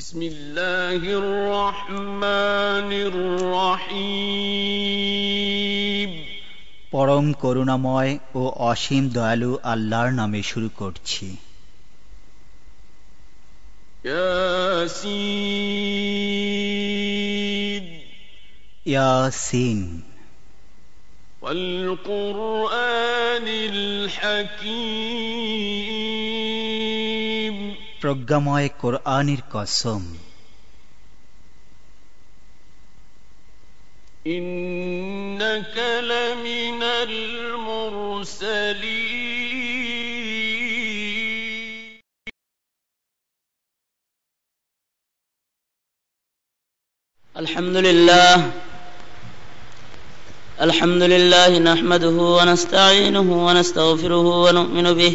بسم الله الرحمن الرحيم পরম করুণাময় ও অসীম দয়ালু আল্লাহর নামে শুরু করছি ياسين ইয়াসিন والقرآن الحكيم প্রজ্ঞাময় কোরআনের কসম إنك لمن المرسلين الحمد لله الحمد لله نحمده ونستعينه ونستغفره ونؤمن به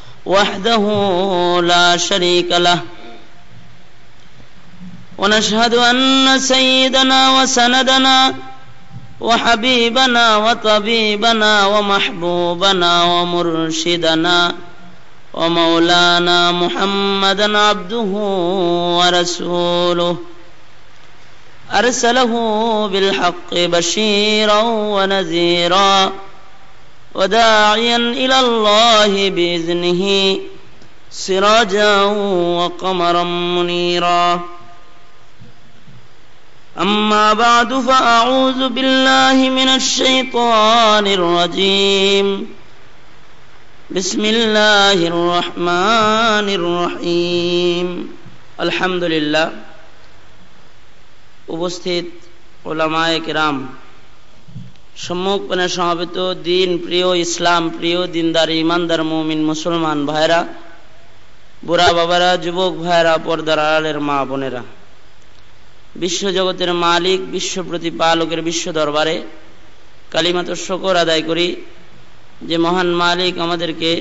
وحده لا شريك له. ونشهد أن سيدنا وسندنا وحبيبنا وطبيبنا ومحبوبنا ومرشدنا ومولانا محمدا عبده ورسوله. أرسله بالحق بشيرا ونذيرا. وداعيا إلى الله بإذنه سراجا وقمرا منيرا أما بعد فأعوذ بالله من الشيطان الرجيم بسم الله الرحمن الرحيم الحمد لله উপস্থিত ওলামায়ে কেরাম সম্মুখপানে সমাবেত দিন প্রিয় ইসলাম, প্রিয় দিনদার ইমানদার মুমিন, মুসলমান ভাইরা বুড়া বাবারা, যুবক ভাইরা পর্দার আড়ালের মা বোনেরা বিশ্বজগতের মালিক, বিশ্ব প্রতিপালকের বিশ্ব দরবারে কালিমাত শকর আদায় করি যে মহান মালিক আমাদেরকে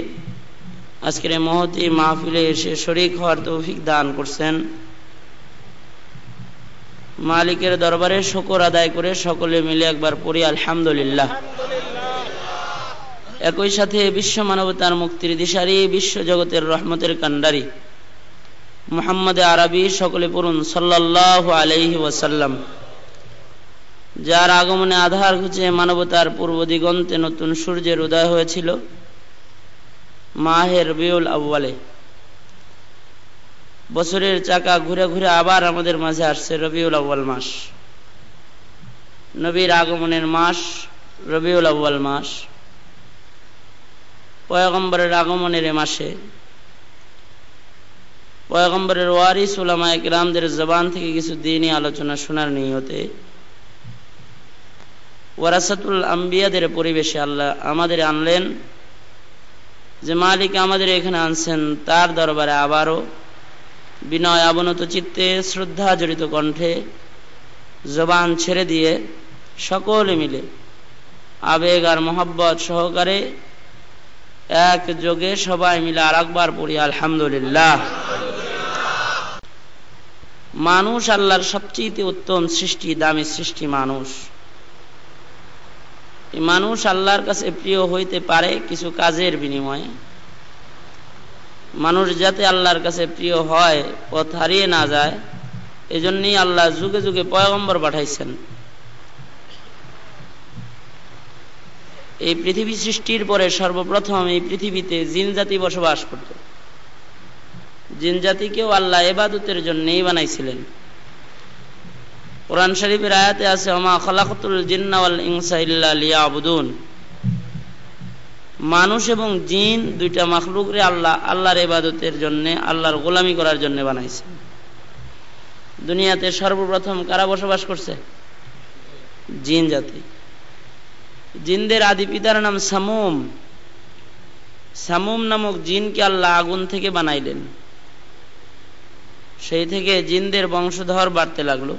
আজকের মহতি মাহফিলে এসে শরিক হওয়ার তৌফিক দান করছেন। মালিকের দরবারে শকর আদায় করে সকলে মিলে একবার পড়ি, আলহামদুলিল্লাহ। একই সাথে বিশ্ব মানবতার মুক্তির দিশারি, বিশ্ব জগতের রহমতের কান্ডারি মোহাম্মদ আরবি সকলে পড়ুন সাল্লাহ আলহি ওয়াসাল্লাম। যার আগমনে আধার ঘুচে মানবতার পূর্ব দিগন্তে নতুন সূর্যের উদয় হয়েছিল। মাহের বিউল আব্বালে বছরের চাকা ঘুরে ঘুরে আবার আমাদের মাঝে আসছে রবিউল আব্বাল মাস। নবীর আগমনের মাস, রবিউল আব্বাল মাস। পয়গম্বরের আগমনের মাসে পয়গম্বরের ওয়ারিস উলামা একরামদের জবান থেকে কিছু দিনই আলোচনা শোনার নিয়তে ওয়ারাসাতুল আম্বিয়াদের পরিবেশে আল্লাহ আমাদের আনলেন যে মালিক আমাদের এখানে আনছেন তার দরবারে আবারও বিনয় অবনত চিত্তে শ্রদ্ধা জড়িত কণ্ঠে জবান ছেড়ে দিয়ে সকলে মিলে আবেগ আর মোহাব্বত সহকারে এক যোগে সবাই মিলে আর একবার পড়ি, আলহামদুলিল্লাহ। মানুষ আল্লাহর সবচেয়ে উত্তম সৃষ্টি, দামি সৃষ্টি মানুষ। মানুষ আল্লাহর কাছে প্রিয় হইতে পারে কিছু কাজের বিনিময়ে। মানুষ যাতে আল্লাহর কাছে প্রিয় হয়, পথ হারিয়ে না যায়, এজন্যই আল্লাহ যুগে যুগে পয়গম্বর পাঠাইছেন। এই পৃথিবী সৃষ্টির পরে সর্বপ্রথম এই পৃথিবীতে জিন জাতি বসবাস করত। জিন জাতিকেও আল্লাহ এবাদতের জন্যই বানাইছিলেন। কোরআন শরীফের আয়াতে আছে, ওমা খলাকতুল জিন্নাওয়াল ইনসা ইল্লা লিয়াবুদুন। মানুষ এবং জিন দুইটা মাখলুক রে আল্লাহ, আল্লাহর এবাদতের জন্য, আল্লাহর গোলামি করার জন্য বানাইছে। দুনিয়াতে সর্বপ্রথম কারা বসবাস করছে? জিন জাতি। জিনদের আদি পিতার নাম সামুম। সামুম নামক জিনকে আল্লাহ আগুন থেকে বানাইলেন। সেই থেকে জিনদের বংশধর বাড়তে লাগল।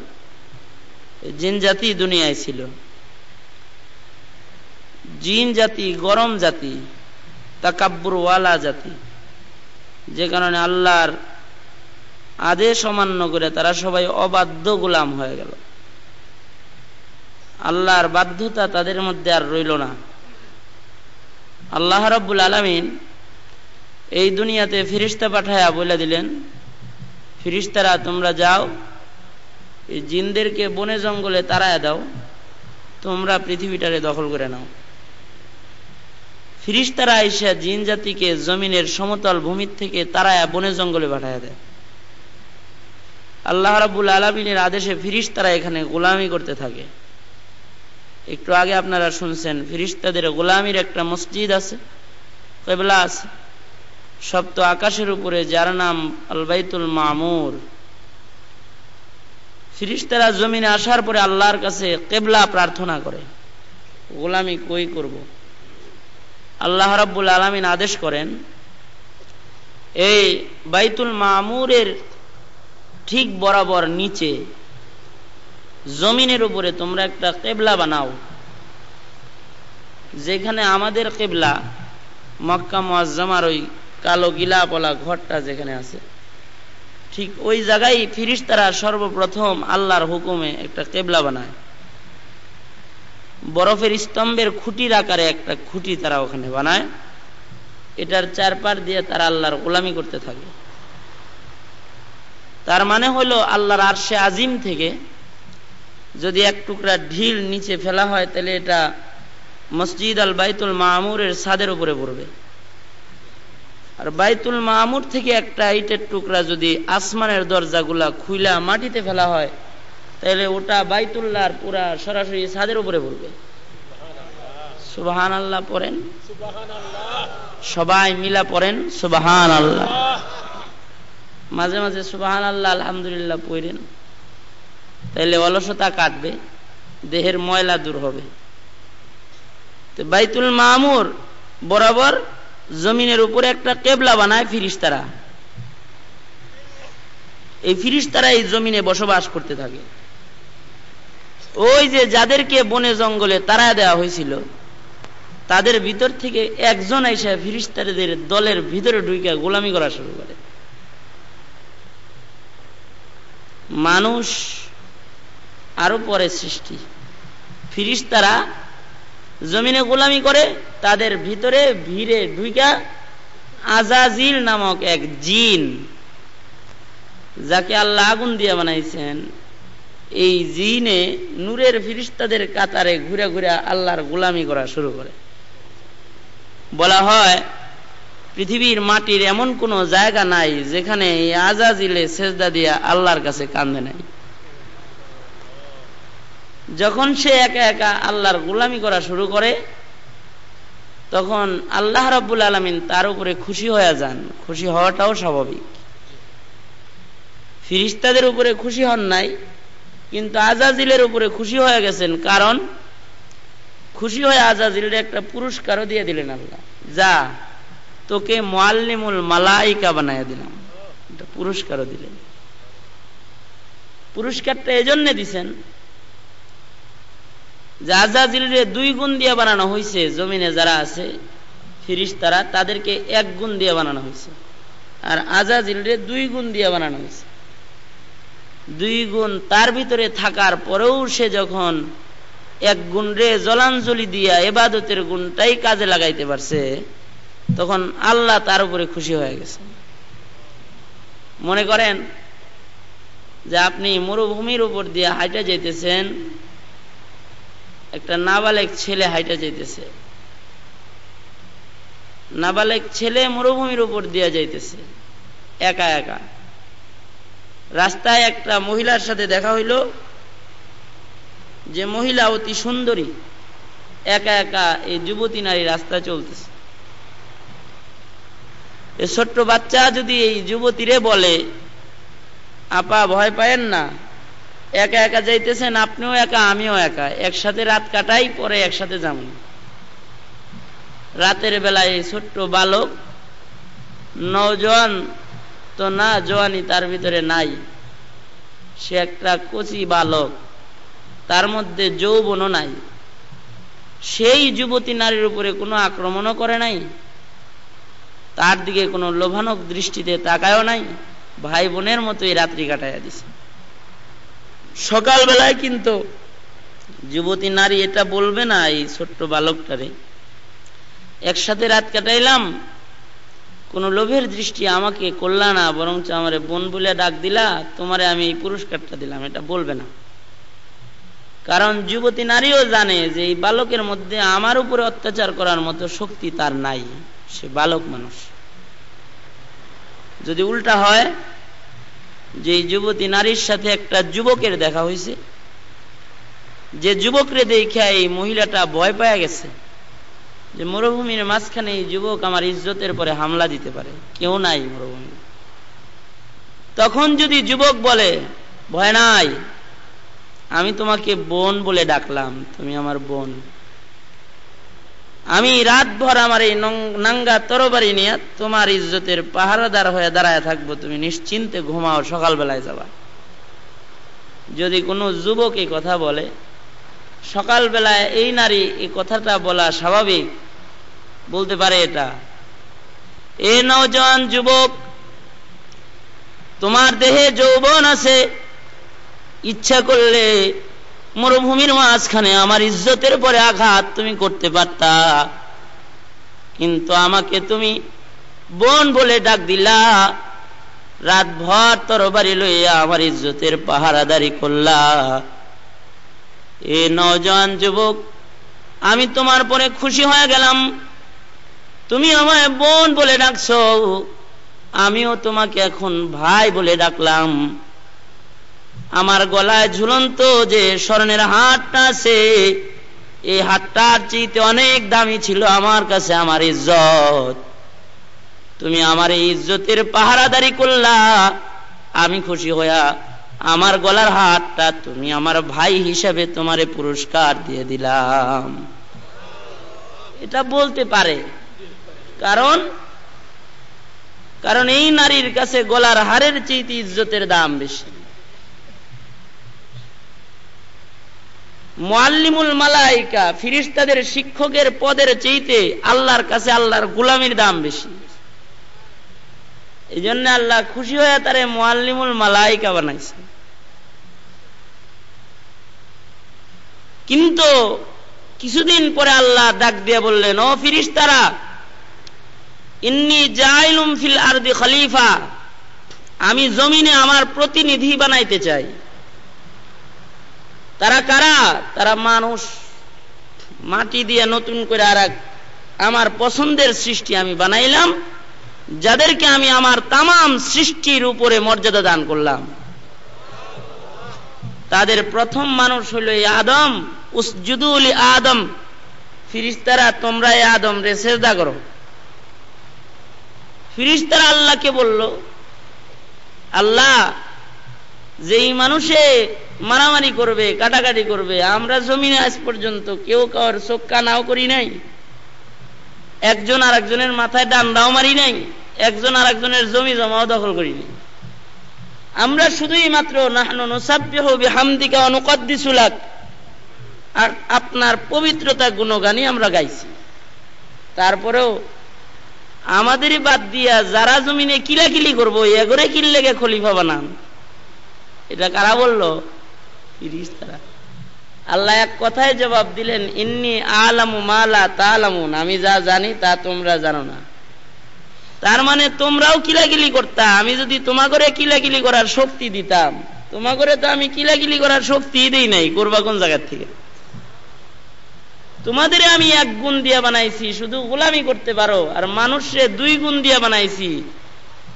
জিন জাতি দুনিয়ায় ছিল। জিন জাতি, গরম জাতি তাকাব্বুরওয়ালা জাতি। যে কারণে আল্লাহর আদেশ অমান্য করে তারা সবাই অবাধ্য গোলাম হয়ে গেল। আল্লাহর বাধ্যতা তাদের মধ্যে আর রইল না। আল্লাহ রব্বুল আলমিন এই দুনিয়াতে ফিরিস্তা পাঠায়া বলে দিলেন ফিরিস্তারা তোমরা যাও, এই জিনদেরকে বনে জঙ্গলে তাড়ায় দাও, তোমরা পৃথিবীটারে দখল করে নাও। ফিরিস্তারা আইসা জিন জাতিকে জমিনের সমতল ভূমির থেকে তারায়া বনে জঙ্গলে পাঠায় দেয়। আল্লাহ রাবুল আলমিনের আদেশে ফিরিস্তারা এখানে গোলামি করতে থাকে। একটু আগে আপনারা শুনছেন, ফিরিস্তাদের গোলামির একটা মসজিদ আছে, কেবলা আছে। সপ্ত আকাশের উপরে যার নাম আলবাইতুল মামুর। ফিরিস্তারা জমিনে আসার পরে আল্লাহর কাছে কেবলা প্রার্থনা করে, গোলামি কই করব? আল্লাহ রাব্বুল আলমিন আদেশ করেন, এই বাইতুল মামুরের ঠিক বরাবর নিচে জমিনের উপরে তোমরা একটা কেবলা বানাও, যেখানে আমাদের কেবলা, মক্কা মোয়াজ্জামার ওই কালো গিলা পলা ঘরটা যেখানে আছে, ঠিক ওই জায়গায় ফিরিস তারা সর্বপ্রথম আল্লাহর হুকুমে একটা কেবলা বানায়। বরফের স্তম্ভের খুঁটির আকারে একটা খুঁটি তারা ওখানে বানায়। এটার চারপার দিয়ে তারা আল্লাহর গোলামি করতে থাকে। তার মানে হলো আল্লাহর আরশে আজিম থেকে যদি এক টুকরা ঢিল নিচে ফেলা হয়, তাহলে এটা মসজিদ আল বাইতুল মামুরের ছাদের উপরে পড়বে। আর বাইতুল মামুর থেকে একটা ইটের টুকরা যদি আসমানের দরজাগুলা খুইলা মাটিতে ফেলা হয় তাহলে ওটা বাইতুল্লাহর পুরা সরাসরি ছাদের উপরে পড়বে। সুবাহান আল্লাহ পড়েন। সবাই মিলা পড়েন সুবাহান আল্লাহ মাঝে মাঝে সুবাহান আল্লাহ আলহামদুলিল্লাহ পড়েন। তাহলে অলসতা কাটবে, দেহের ময়লা দূর হবে। তো বাইতুল মামুর বরাবর জমিনের উপরে একটা কেবলা বানায় ফিরিস্তারা। এই ফিরিস্তারা এই জমিনে বসবাস করতে থাকে। ওই যে যাদেরকে বনে জঙ্গলে তারা দেওয়া হয়েছিল, তাদের ভিতর থেকে একজন আইসা ফিরিস্তারদের দলের ভিতরে ঢুকে গোলামি করা শুরু করে। মানুষ আরও পরে সৃষ্টি। ফিরিস্তারা জমিনে গোলামি করে, তাদের ভিতরে ভিড়ে ঢুইকা আজাজিল নামক এক জিন, যাকে আল্লাহ আগুন দিয়ে বানাইছেন। এই জিনে নূরের ফিরিস্তাদের কাতারে ঘুরে ঘুরে আল্লাহর গোলামি করা শুরু করে। বলা হয়, পৃথিবীর মাটির এমন কোন জায়গা নাই যেখানে আজাজিলে সেজদা দিয়া আল্লাহর কাছে কান্দে নাই। যখন সে একা একা আল্লাহর গোলামি করা শুরু করে, তখন আল্লাহ রাব্বুল আলমিন তার উপরে খুশি হয়ে যান। খুশি হওয়াটাও স্বাভাবিক। ফিরিস্তাদের উপরে খুশি হন নাই কিন্তু আজাজিলের উপরে খুশি হয়ে গেছেন। কারণ খুশি হয়ে আজাজিলের একটা পুরস্কারও দিয়ে দিলেন আল্লাহ। যা তোকে মোয়াল্লিমুল মালাইকা বানায় দিলাম। একটা পুরস্কারও দিলেন। পুরস্কারটা এজন্য দিছেন যে দুই গুণ দিয়ে বানানো হয়েছে জমিনে যারা আছে ফিরিস তারা তাদেরকে এক গুণ দিয়ে বানানো হয়েছে আর আজাজিলের দুই গুণ দিয়ে বানানো হয়েছে দুই গুণ তার ভিতরে থাকার পরেও সে যখন এক গুণ রে জলাঞ্জলি দিয়া এবাদতের গুণটাই কাজে লাগাইতে পারছে, তখন আল্লাহ তার উপরে খুশি হয়ে গেছে মনে করেন যে আপনি মরুভূমির উপর দিয়ে হাইটা যেতেছেন একটা নাবালেক ছেলে হাইটা যেতেছে নাবালেক ছেলে মরুভূমির উপর দিয়ে যাইতেছে, একা একা। রাস্তায় একটা মহিলার সাথে দেখা হইল, যে মহিলা অতি সুন্দরী, একা একা এই যুবতী নারী রাস্তা চলতেছে। ছোট্ট বাচ্চা যদি এই যুবতীরে বলে, আপা, ভয় পায়েন না, একা একা যাইতেছেন, আপনিও একা, আমিও একা, একসাথে রাত কাটাই, পরে একসাথে যাব রাতের বেলায় ছোট্ট বালক নজন তো না, জোয়ানি তার ভিতরে নাই। সে একটা কচি বালক, তার মধ্যে যৌবনও নাই। সেই যুবতী নারীর উপরে কোনো আক্রমণও করে নাই। তার দিকে কোনো লোভানক দৃষ্টিতে তাকায়ও নাই। ভাই বোনের মতো এই রাত্রি কাটাইয়া দিছে। সকালবেলায় কিন্তু যুবতী নারী এটা বলবে না, এই ছোট্ট বালকটারে। একসাথে রাত কাটাইলাম কোন লোভের দৃষ্টি আমাকে করলা না, বরঞ্চ আমার বোন বলে ডাক দিলা, তোমারে আমি এই পুরস্কারটা দিলাম, এটা বলবে না। কারণ যুবতী নারীও জানে যে এই বালকের মধ্যে আমার উপরে অত্যাচার করার মতো শক্তি তার নাই, সে বালক মানুষ। যদি উল্টা হয়, যে যুবতী নারীর সাথে একটা যুবকের দেখা হয়েছে যে যুবকরে দেখে এই মহিলাটা ভয় পাওয়া গেছে যে মরুভূমির মাঝখানে এই যুবক আমার ইজ্জতের পরে হামলা দিতে পারে। কেউ নাই মরুভূমি তখন যদি যুবক বলে, ভয় নাই, আমি তোমাকে বোন বলে ডাকলাম, তুমি আমার বোন। আমি রাত ভর আমার এই নাঙ্গা তরবারি নিয়ে তোমার ইজ্জতের পাহারাদার হয়ে দাঁড়ায় থাকব, তুমি নিশ্চিন্তে ঘুমাও, সকালবেলায় যাবা। যদি কোনো যুবক এই কথা বলে সকালবেলায় এই নারী এই কথাটা বলা স্বাভাবিক। বলতে পারে এটা। এ নওজওয়ান যুবক, তোমার দেহে যৌবন আছে, ইচ্ছা করলে মরুভূমির মাঝখানে আমার ইজ্জতের পরে আঘাত তুমি করতে পারতা। কিন্তু আমাকে তুমি বোন বলে ডাক দিলা। রাত ভর তরবারি লইয়া আমার ইজ্জতের পাহারাদারি করলা। এ নজন যুবক, আমি তোমার পরে খুশি হয়ে গেলাম। তুমি আমায় বোন বলে ডাকছ, আমিও তোমাকে এখন ভাই বলে ডাকলাম। আমার গলায় ঝুলন্ত যে স্বর্ণের হাটটা আছে এই হাটটার চিতে অনেক দামি ছিল আমার কাছে আমার ইজ্জত। তুমি আমার এই ইজ্জতের পাহারাদারি করলা, আমি খুশি হইয়া আমার গলার হাতটা তুমি আমার ভাই হিসাবে তোমারে পুরস্কার দিয়ে দিলাম। এটা বলতে পারে। কারণ কারণ এই নারীর কাছে গলার হারের চেয়ে ইজ্জতের দাম বেশি। মোয়াল্লিমুল মালাইকা ফিরিস্তাদের শিক্ষকের পদের চেয়েতে আল্লাহর কাছে আল্লাহর গুলামির দাম বেশি। এই জন্য আল্লাহ খুশি হয়ে তারে মোয়াল্লিমুল মালাইকা বানাইছে। কিন্তু কিছুদিন পরে আল্লাহ ডাক দিয়ে বললেন, ও ফিরিস তারা ইন্নি জাইলুম ফিল আরদি খলিফা, আমি জমিনে আমার প্রতিনিধি বানাইতে চাই। তারা কারা? তারা মানুষ। মাটি দিয়ে নতুন করে আর আমার পছন্দের সৃষ্টি আমি বানাইলাম। যাদেরকে আমি আমার তাম সৃষ্টির উপরে মর্যাদা দান করলাম, তাদের প্রথম মানুষ হইল আদম। উসজুদুল আদম। ফিরিস্তারা, তোমরা আদম রে সেজদা করো। ফিরিস্তারা আল্লাহকে বলল, আল্লাহ, যেই মানুষে মারামারি করবে, কাটাকাটি করবে, আমরা জমিনে আজ পর্যন্ত কেউ কাউর চোখা নাও করি নাই। একজন আর একজনের মাথায় ডান্ডাও মারি নাই। একজন আর একজনের জমি জমাও দখল করি নাই আমরা শুধুই মাত্র আর আপনার পবিত্রতা গুণগানই আমরা গাইছি। তারপরেও আমাদেরই বাদ দিয়া যারা জমিনে কিলাকিলি করব এগরে কিনলেগে খলিফা বানান। এটা কারা বলল? তারা। আল্লাহ এক কথায় জবাব দিলেন, ইন্নি আলামু মালা তালামুন। আমি যা জানি তা তোমরা জানো না। তার মানে তোমরাও কিলাকিলি করতা, আমি যদি তোমা করে কিলাকিলি করার শক্তি দিতাম। তোমা করে তো আমি কিলাকিলি করার শক্তি দিই নাই, করবা কোন জায়গার থেকে? তোমাদের আমি এক গুণ দিয়া বানাইছি, শুধু গোলামি করতে পারো, আর মানুষে দুই গুণ দিয়া বানাইছি।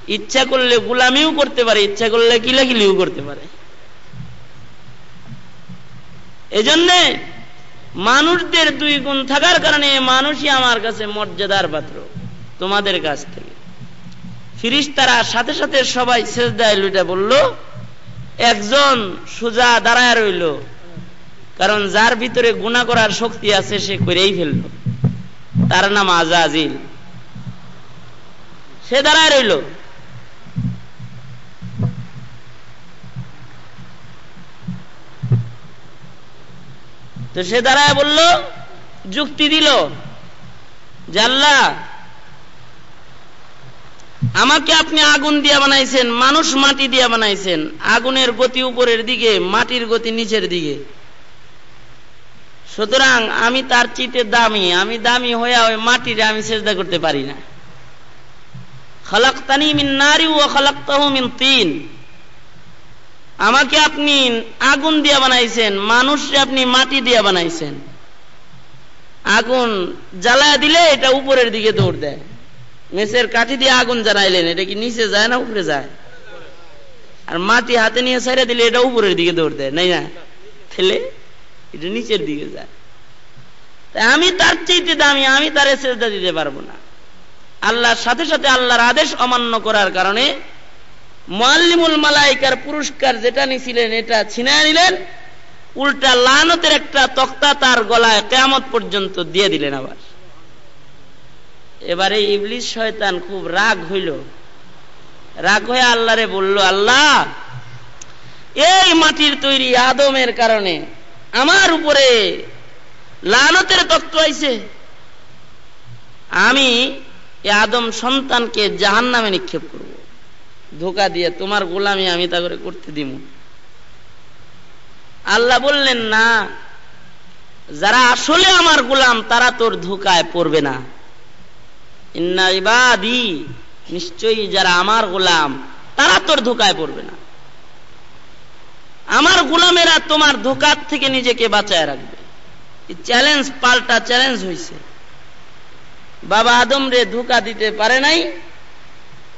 ইচ্ছা করলে গোলামিও করতে পারে, ইচ্ছা করলে কিলাকিলিও করতে পারে। এজন্যে মানুষদের দুই গুণ থাকার কারণে মানুষই আমার কাছে মর্যাদার পাত্র, তোমাদের কাছ থেকে। ফিরিস তারা সাথে সাথে সবাই সেজদায় লুটা বলল, একজন সোজা দাঁড়ায় রইল, কারণ যার ভিতরে গুণা করার শক্তি আছে সে করেই ফেলল। তার নাম আজাজিল। সে দাঁড়ায় রইল। তো সে দাঁড়ায় বলল, যুক্তি দিল জানলা আমাকে আপনি আগুন দিয়ে বানাইছেন, মানুষ মাটি দিয়ে বানাইছেন। আগুনের গতি উপরের দিকে, মাটির গতি নিচের দিকে। সুতরাং আমি তার চিতে দামি, আমি দামি হইয়া ওই মাটিরে আমি চেষ্টা করতে পারি না। মিন নারী ও মিন তিন। আমাকে আপনি আগুন দিয়ে বানাইছেন মানুষরে আপনি মাটি দিয়ে বানাইছেন। আগুন জ্বালায় দিলে এটা উপরের দিকে দৌড় দেয়। মেসের কাঠি দিয়ে আগুন জ্বালাইলেন, এটা কি নিচে যায় না উপরে যায়? আর মাটি হাতে নিয়ে ছেড়ে দিলে এটা উপরের দিকে দৌড় দেয়, নাই না? ফেলে এটা নিচের দিকে যায়। আমি তার চাইতে দামি, আমি তার শ্রদ্ধা দিতে পারব না। আল্লাহর সাথে সাথে আল্লাহর আদেশ অমান্য করার কারণে মোয়াল্লিমুল মালাইকার পুরস্কার যেটা নিছিলেন, এটা ছিনায় নিলেন, উল্টা লানতের একটা তক্তা তার গলায় কেয়ামত পর্যন্ত দিয়ে দিলেন আবার। এবারে ইবলিশ শয়তান খুব রাগ হইল। রাগ হয়ে আল্লাহরে বলল, আল্লাহ, এই মাটির তৈরি আদমের কারণে আমার উপরে লানতের তত্ত্ব আইছে। আমি এ আদম সন্তানকে জাহান নামে নিক্ষেপ করব। ধোকা দিয়ে তোমার গোলামি আমি তা করে করতে দিব। আল্লাহ বললেন, না, যারা আসলে আমার গোলাম তারা তোর ধোকায় পড়বে না। নিশ্চয়ই যারা আমার গোলাম, তারা তোর ধোকায় পড়বে না। আমার গোলামেরা তোমার ধোকার থেকে নিজেকে বাঁচায় রাখবে। চ্যালেঞ্জ পাল্টা চ্যালেঞ্জ হয়েছে বাবা আদম রে ধোকা দিতে পারে নাই।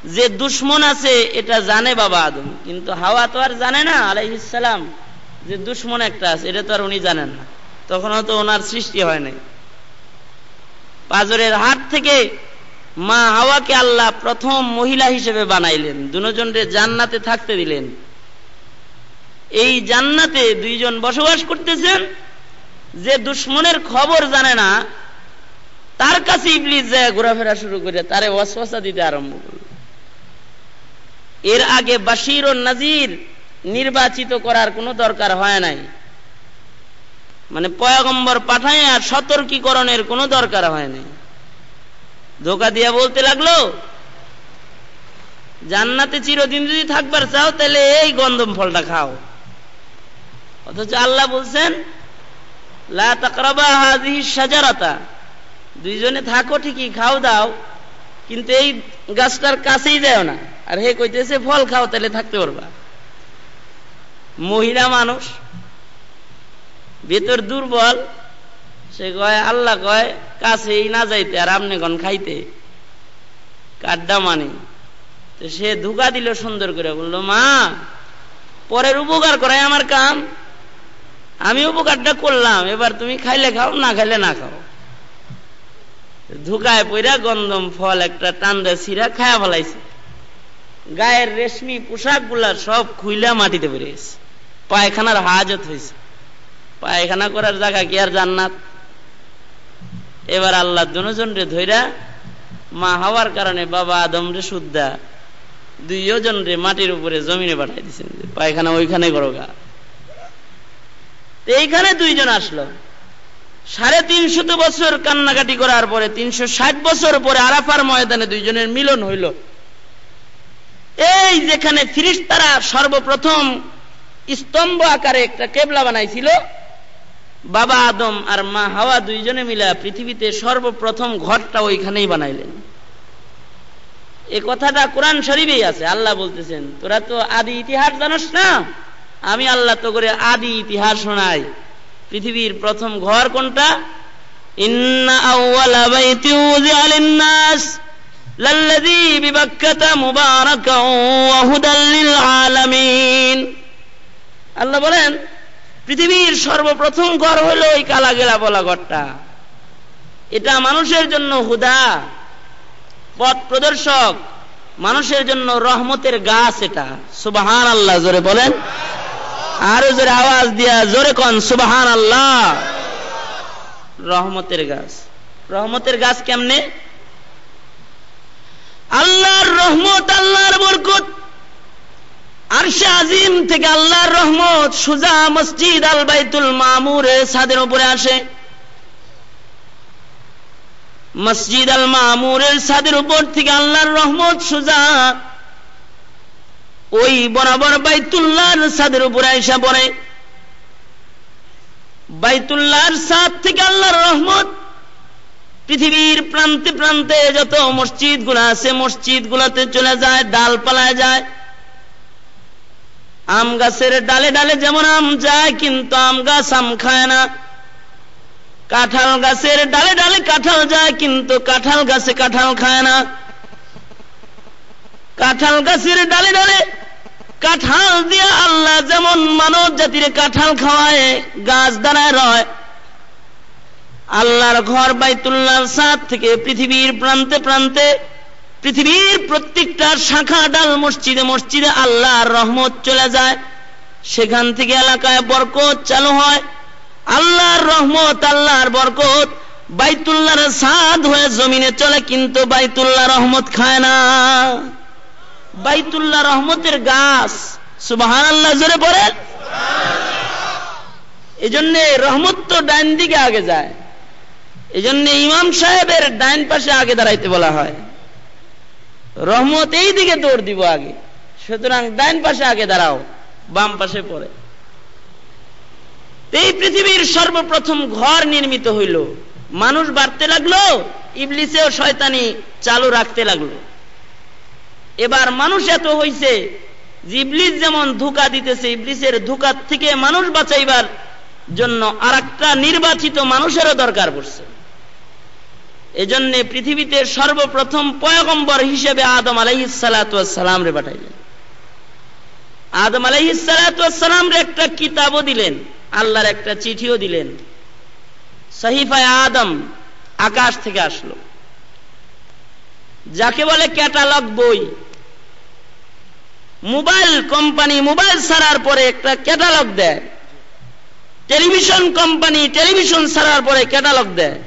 যে দুশ্মন আছে, এটা জানে বাবা আদম। কিন্তু হাওয়া তো আর জানে না আলাইহিসালাম যে দুশ্মন একটা আছে, এটা তো আর উনি জানেন না। তখন তো ওনার সৃষ্টি হয় নাই। পাজরের হাট থেকে মা হাওয়াকে আল্লাহ প্রথম মহিলা হিসেবে বানাইলেন। দুজনরে জান্নাতে থাকতে দিলেন। এই জান্নাতে দুইজন বসবাস করতেছেন। যে দুশ্মনের খবর জানে না, তার কাছে ইবলিস যায় ঘোরাফেরা শুরু করে, তারে ওয়াসওয়াসা দিতে আরম্ভ করল। এর আগে বাশির ও নাজির নির্বাচিত করার কোনো দরকার হয় নাই। মানে পয়গম্বর পাঠায় আর সতর্কীকরণের কোনো দরকার হয় নাই। ধোকা দিয়া বলতে লাগল, জান্নাতে চিরদিন যদি থাকবার চাও, তাহলে এই গন্ধম ফলটা খাও। অথচ আল্লাহ বলছেন, লা দুইজনে থাকো ঠিকই, খাও দাও, কিন্তু এই গাছটার কাছেই যায় না। আর হে কইতেছে, ফল খাও, তাহলে থাকতে পারবা। মহিলা মানুষ, ভেতর দুর্বল সে কয়, আল্লাহ কয়, কাছেই না যাইতে আর আপনি গন খাইতে। কাড্ডা মানে? তো সে ধোকা দিল সুন্দর করে, বলল, মা, পরের উপকার করাই আমার কাম। আমি উপকারটা করলাম, এবার তুমি খাইলে খাও, না খাইলে না খাও। ধুকায় পইরা গন্ধম ফল একটা টান্ডা সিরা খায়া ফেলাইছে। গায়ের রেশমি পোশাকগুলা সব খুইলা মাটিতে পড়ে গেছে। পায়খানার হাজত হয়েছে পায়খানা করার জায়গা কি আর জান্নাত? এবার আল্লাহ দুজন রে ধইরা মা হওয়ার কারণে বাবা আদম রে শুদ্ধা দুইজন রে মাটির উপরে জমিনে পাঠাই দিচ্ছেন পায়খানা ওইখানে করো গা। এইখানে দুইজন আসলো। সাড়ে তিনশত বছর কান্নাকাটি করার পরে, তিনশো ষাট বছর পরে আরাফার ময়দানে দুইজনের মিলন হইল। এই যেখানে ফিরিস্তারা সর্বপ্রথম স্তম্ভ আকারে একটা কেবলা বানাইছিল বাবা আদম আর মা হাওয়া দুইজনে মিলা পৃথিবীতে সর্বপ্রথম ঘরটা ওইখানেই বানাইলেন। এ কথাটা কোরআন শরীফেই আছে। আল্লাহ বলতেছেন, তোরা তো আদি ইতিহাস জানোস না? আমি আল্লাহ তো করে আদি ইতিহাস শোনাই। পৃথিবীর প্রথম ঘর কোনটা? আল্লাহ বলেন পৃথিবীর সর্বপ্রথম ঘর হলো ওই কালাগেলা বলা ঘরটা। এটা মানুষের জন্য হুদা, পথ প্রদর্শক, মানুষের জন্য রহমতের গাছ এটা। সুবাহান আল্লাহ জোরে বলেন। আরও জোরে আওয়াজ দিয়া জোরে কন সুবাহান আল্লাহ রহমতের গাছ। রহমতের গাছ কেমনে? আল্লাহর রহমত, আল্লাহর বরকত। আরশে আজিম থেকে আল্লাহর রহমত সুজা মসজিদ আল বাইতুল মামুরের ছাদের উপরে আসে। মসজিদ আল মামুরের ছাদের উপর থেকে আল্লাহর রহমত সুজা ওই বরাবর বাইতুল্লাহর ছাদের উপরে আইসা পড়ে। বাইতুল্লাহর ছাদ থেকে আল্লাহর রহমত পৃথিবীর প্রান্তে প্রান্তে যত মসজিদগুলা আছে মসজিদ গুলাতে চলে যায়, ডালপালায় যায়। আম গাছের ডালে ডালে যেমন আম যায়, কিন্তু আম গাছ আম খায় না। কাঁঠাল গাছের ডালে ডালে কাঁঠাল যায়, কিন্তু কাঁঠাল গাছে কাঁঠাল খায় না। কাঁঠাল গাছের ডালে ডালে কাঁঠাল দিয়ে আল্লাহ যেমন মানব জাতির কাঁঠাল খাওয়ায়, গাছ দাঁড়ায় রয়। আল্লাহর ঘর বাইতুল্লাহ সাদ থেকে পৃথিবীর প্রান্তে প্রান্তে পৃথিবীর প্রত্যেকটা শাখা ডাল মসজিদে মসজিদে আল্লাহর রহমত চলে যায়। সেখান থেকে এলাকায় বরকত চালু হয়। আল্লাহর রহমত, আল্লাহর বরকত বাইতুল্লাহর সাদ হয়ে জমিনে চলে, কিন্তু বাইতুল্লাহ রহমত খায় না। বাইতুল্লাহ রহমতের গাছ সুবাহান আল্লাহ জোরে পড়ে এই জন্য রহমত তো ডাইন দিকে আগে যায়। এই জন্য ইমাম সাহেবের ডাইন পাশে আগে দাঁড়াইতে বলা হয়। রহমত এই দিকে দৌড় দিব আগে। সুতরাং ডাইন পাশে আগে দাঁড়াও, বাম পাশে পড়ে। এই পৃথিবীর সর্বপ্রথম ঘর নির্মিত হইল। মানুষ বাড়তে লাগল, ইবলিসেও শয়তানি চালু রাখতে লাগল। এবার মানুষ এত হইছে ইবলিস যেমন ধোকা দিতেছে, ইবলিসের ধোকার থেকে মানুষ বাঁচাইবার জন্য আর নির্বাচিত মানুষেরও দরকার পড়ছে। এজন্য পৃথিবীতে সর্বপ্রথম পয়গম্বর হিসেবে আদম আলাইসালাম রে পাঠাইলেন। আদম আলাইসালাম রে একটা কিতাবও দিলেন, আল্লাহর একটা চিঠিও দিলেন। সহিফায় আদম আকাশ থেকে আসলো। যাকে বলে ক্যাটালগ বই। মোবাইল কোম্পানি, মোবাইল ছাড়ার পরে একটা ক্যাটালগ দেয়। টেলিভিশন কোম্পানি, টেলিভিশন ছাড়ার পরে ক্যাটালগ দেয়।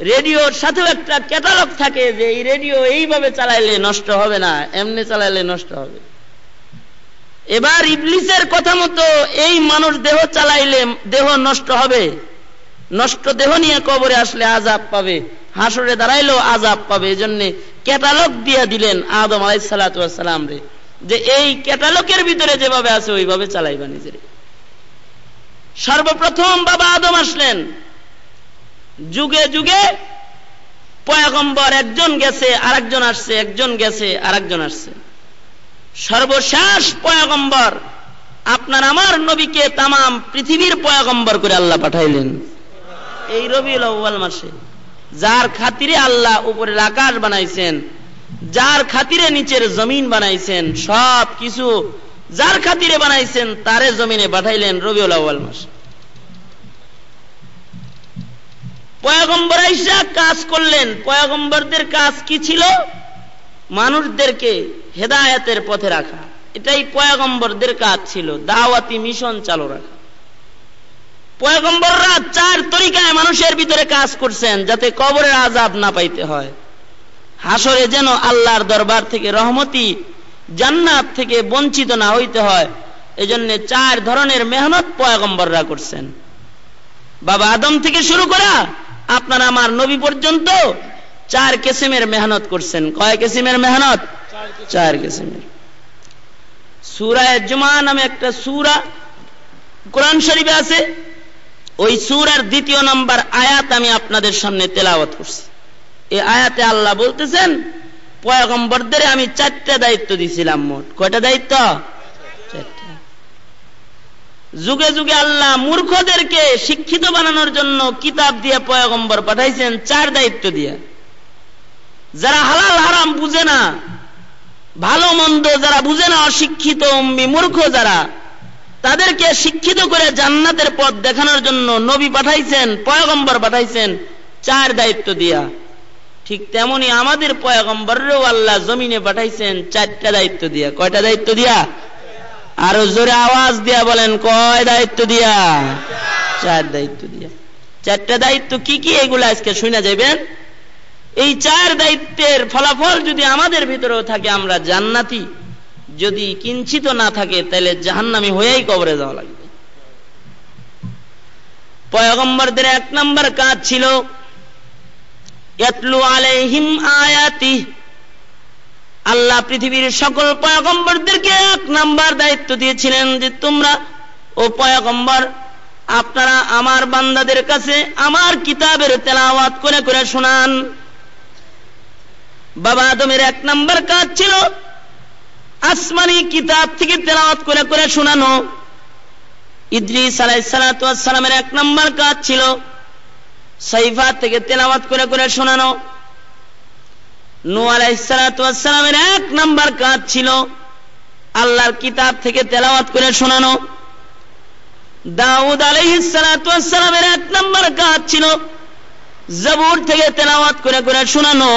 রেডিওর সাথেও একটা ক্যাটালগ থাকে যে এই রেডিও এইভাবে চালাইলে নষ্ট হবে না, এমনি চালাইলে নষ্ট হবে। এবার ইবলিসের কথা মতো এই মানুষ দেহ চালাইলে দেহ নষ্ট হবে। নষ্ট দেহ নিয়ে কবরে আসলে আজাব পাবে, হাসরে দাঁড়াইলেও আজাব পাবে। এই জন্য ক্যাটালগ দিয়ে দিলেন আদম আলাইসালাম রে। যে এই ক্যাটালগের ভিতরে যেভাবে আছে, ওইভাবে চালাইবা নিজের। সর্বপ্রথম বাবা আদম আসলেন। যুগে যুগে পয়াগম্বর একজন গেছে, আরেকজন আসছে, একজন গেছে, আরেকজন আসছে। সর্বশেষ পয়াগম্বর, আপনার আমার নবীকে তামাম পৃথিবীর পয়াগম্বর করে আল্লাহ পাঠাইলেন। এই আউ্বাল মাসে। যার খাতিরে আল্লাহ উপরের আকাশ বানাইছেন, যার খাতিরে নিচের জমিন বানাইছেন সব কিছু যার খাতিরে বানাইছেন, তারে জমিনে পাঠাইলেন রবিউল আউ্বাল মাসে। পয়াগম্বর আইসা কাজ করলেন। পয়াগম্বরদের কাজ কি ছিল? মানুষদেরকে হেদায়তের পথে রাখা। এটাই পয়াগম্বরদের কাজ ছিল। দাওয়াতি মিশন চালু রাখা। পয়গম্বররা চার তরিকায় মানুষের ভিতরে কাজ করছেন যাতে কবরের আজাব না পাইতে হয়। হাসরে যেন আল্লাহর দরবার থেকে রহমতি জান্নাত থেকে বঞ্চিত না হইতে হয়। এজন্য চার ধরনের মেহনত পয়গম্বররা করছেন। বাবা আদম থেকে শুরু করা আপনার আমার নবী পর্যন্ত চার কেসিমের মেহনত করছেন। কয় কেসিমের মেহনত? চার কেসিমের। সুরায় জুমা নামে একটা সুরা কোরআন শরীফে আছে। ওই সুরার দ্বিতীয় নম্বর আয়াত আমি আপনাদের সামনে তেলাওয়াত করছি। এই আয়াতে আল্লাহ বলতেছেন পয়গম্বরদের আমি চারটা দায়িত্ব দিছিলাম মোট। কয়টা দায়িত্ব? যুগে যুগে আল্লাহ মূর্খদেরকে শিক্ষিত বানানোর জন্য কিতাব দিয়ে পয়গম্বর পাঠাইছেন, চার দায়িত্ব দিয়ে। যারা হালাল হারাম বুঝে না, ভালো মন্দ যারা বুঝে না, অশিক্ষিত মূর্খ যারা, তাদেরকে শিক্ষিত করে জান্নাতের পথ দেখানোর জন্য নবী পাঠাইছেন, পয়গম্বর পাঠাইছেন, চার দায়িত্ব দিয়া। ঠিক তেমনি আমাদের পয়গম্বরেও আল্লাহ জমিনে পাঠাইছেন, চারটা দায়িত্ব দিয়া। কয়টা দায়িত্ব দিয়া? আরও জোরে আওয়াজ দিয়া বলেন, কয় দায়িত্ব দিয়া? চার দায়িত্ব দিয়া। চারটা দায়িত্ব কি কি এগুলো আজকে শুনে যাবেন এই চার দায়িত্বের ফলাফল যদি আমাদের ভিতরেও থাকে, আমরা জান্নাতি। যদি কিঞ্চিত না থাকে, তাহলে জাহান্নামি হয়েই কবরে যাওয়া লাগবে। পয়গম্বরদের এক নম্বর কাজ ছিল, ইয়াতলু আলাইহিম আয়াতি আল্লাহ পৃথিবীর সকল পয়গম্বরদেরকে এক নাম্বার দায়িত্ব দিয়েছিলেন যে তোমরা, ও পয়গম্বর, আপনারা আমার বান্দাদের কাছে আমার কিতাবের তেলাওয়াত করে করে শোনান। বাবা আদমের এক নাম্বার কাজ ছিল আসমানি কিতাব থেকে তেলাওয়াত করে করে শোনানো। ইদ্রিস আলাইসালামের এক নম্বর কাজ ছিল সাইফা থেকে তেলাওয়াত করে করে শোনানো। নু আলাইসালামের এক নম্বর কাজ ছিল আল্লাহর কিতাব থেকে তেলাওয়াত করে শোনানো। দাউদ আলাইসালামের এক নম্বর কাজ ছিল জবুর থেকে তেলাওয়াত করে করে শোনানো।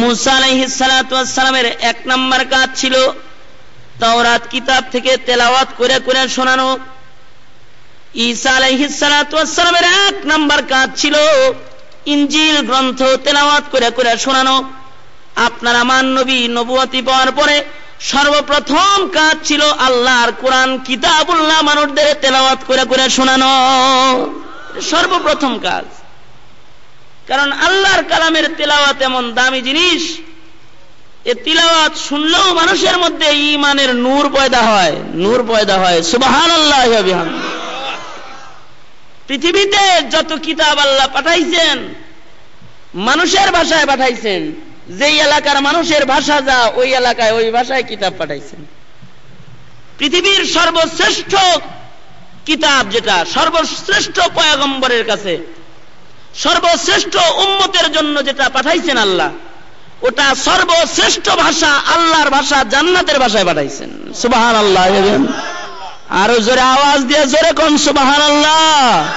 মুসা আলাইহিসালামের এক নম্বর কাজ ছিল তাওরাত কিতাব থেকে তেলাওয়াত করে করে শোনানো। ঈসা আলাইহিসালামের এক নম্বর কাজ ছিল ইঞ্জিল গ্রন্থ, তেলাওয়াত করে করে শোনানো। আপনার আমার নবী পাওয়ার পরে সর্বপ্রথম কাজ ছিল আল্লাহর কোরআন, কিতাবুল্লাহ মানুষদের তেলাওয়াত করে করে শোনানো। সর্বপ্রথম কাজ। কারণ আল্লাহর কালামের তেলাওয়াত এমন দামি জিনিস, এ তিলাওয়াত শুনলেও মানুষের মধ্যে ইমানের নূর পয়দা হয়, নূর পয়দা হয়। সুবাহান আল্লাহ পৃথিবীতে যত কিতাব আল্লাহ পাঠাইছেন, মানুষের ভাষায় পাঠাইছেন, যেই এলাকার মানুষের ভাষা যা, ওই এলাকায় ওই ভাষায় কিতাব পাঠাইছেন। পৃথিবীর সর্বশ্রেষ্ঠ কিতাব যেটা, সর্বশ্রেষ্ঠ পয়াগম্বরের কাছে, সর্বশ্রেষ্ঠ উম্মতের জন্য যেটা পাঠাইছেন আল্লাহ, ওটা সর্বশ্রেষ্ঠ ভাষা আল্লাহর ভাষা জান্নাতের ভাষায় পাঠাইছেন। সুবাহান আল্লাহ আরও জোরে আওয়াজ দিয়ে জোরে কোন সুবাহান আল্লাহ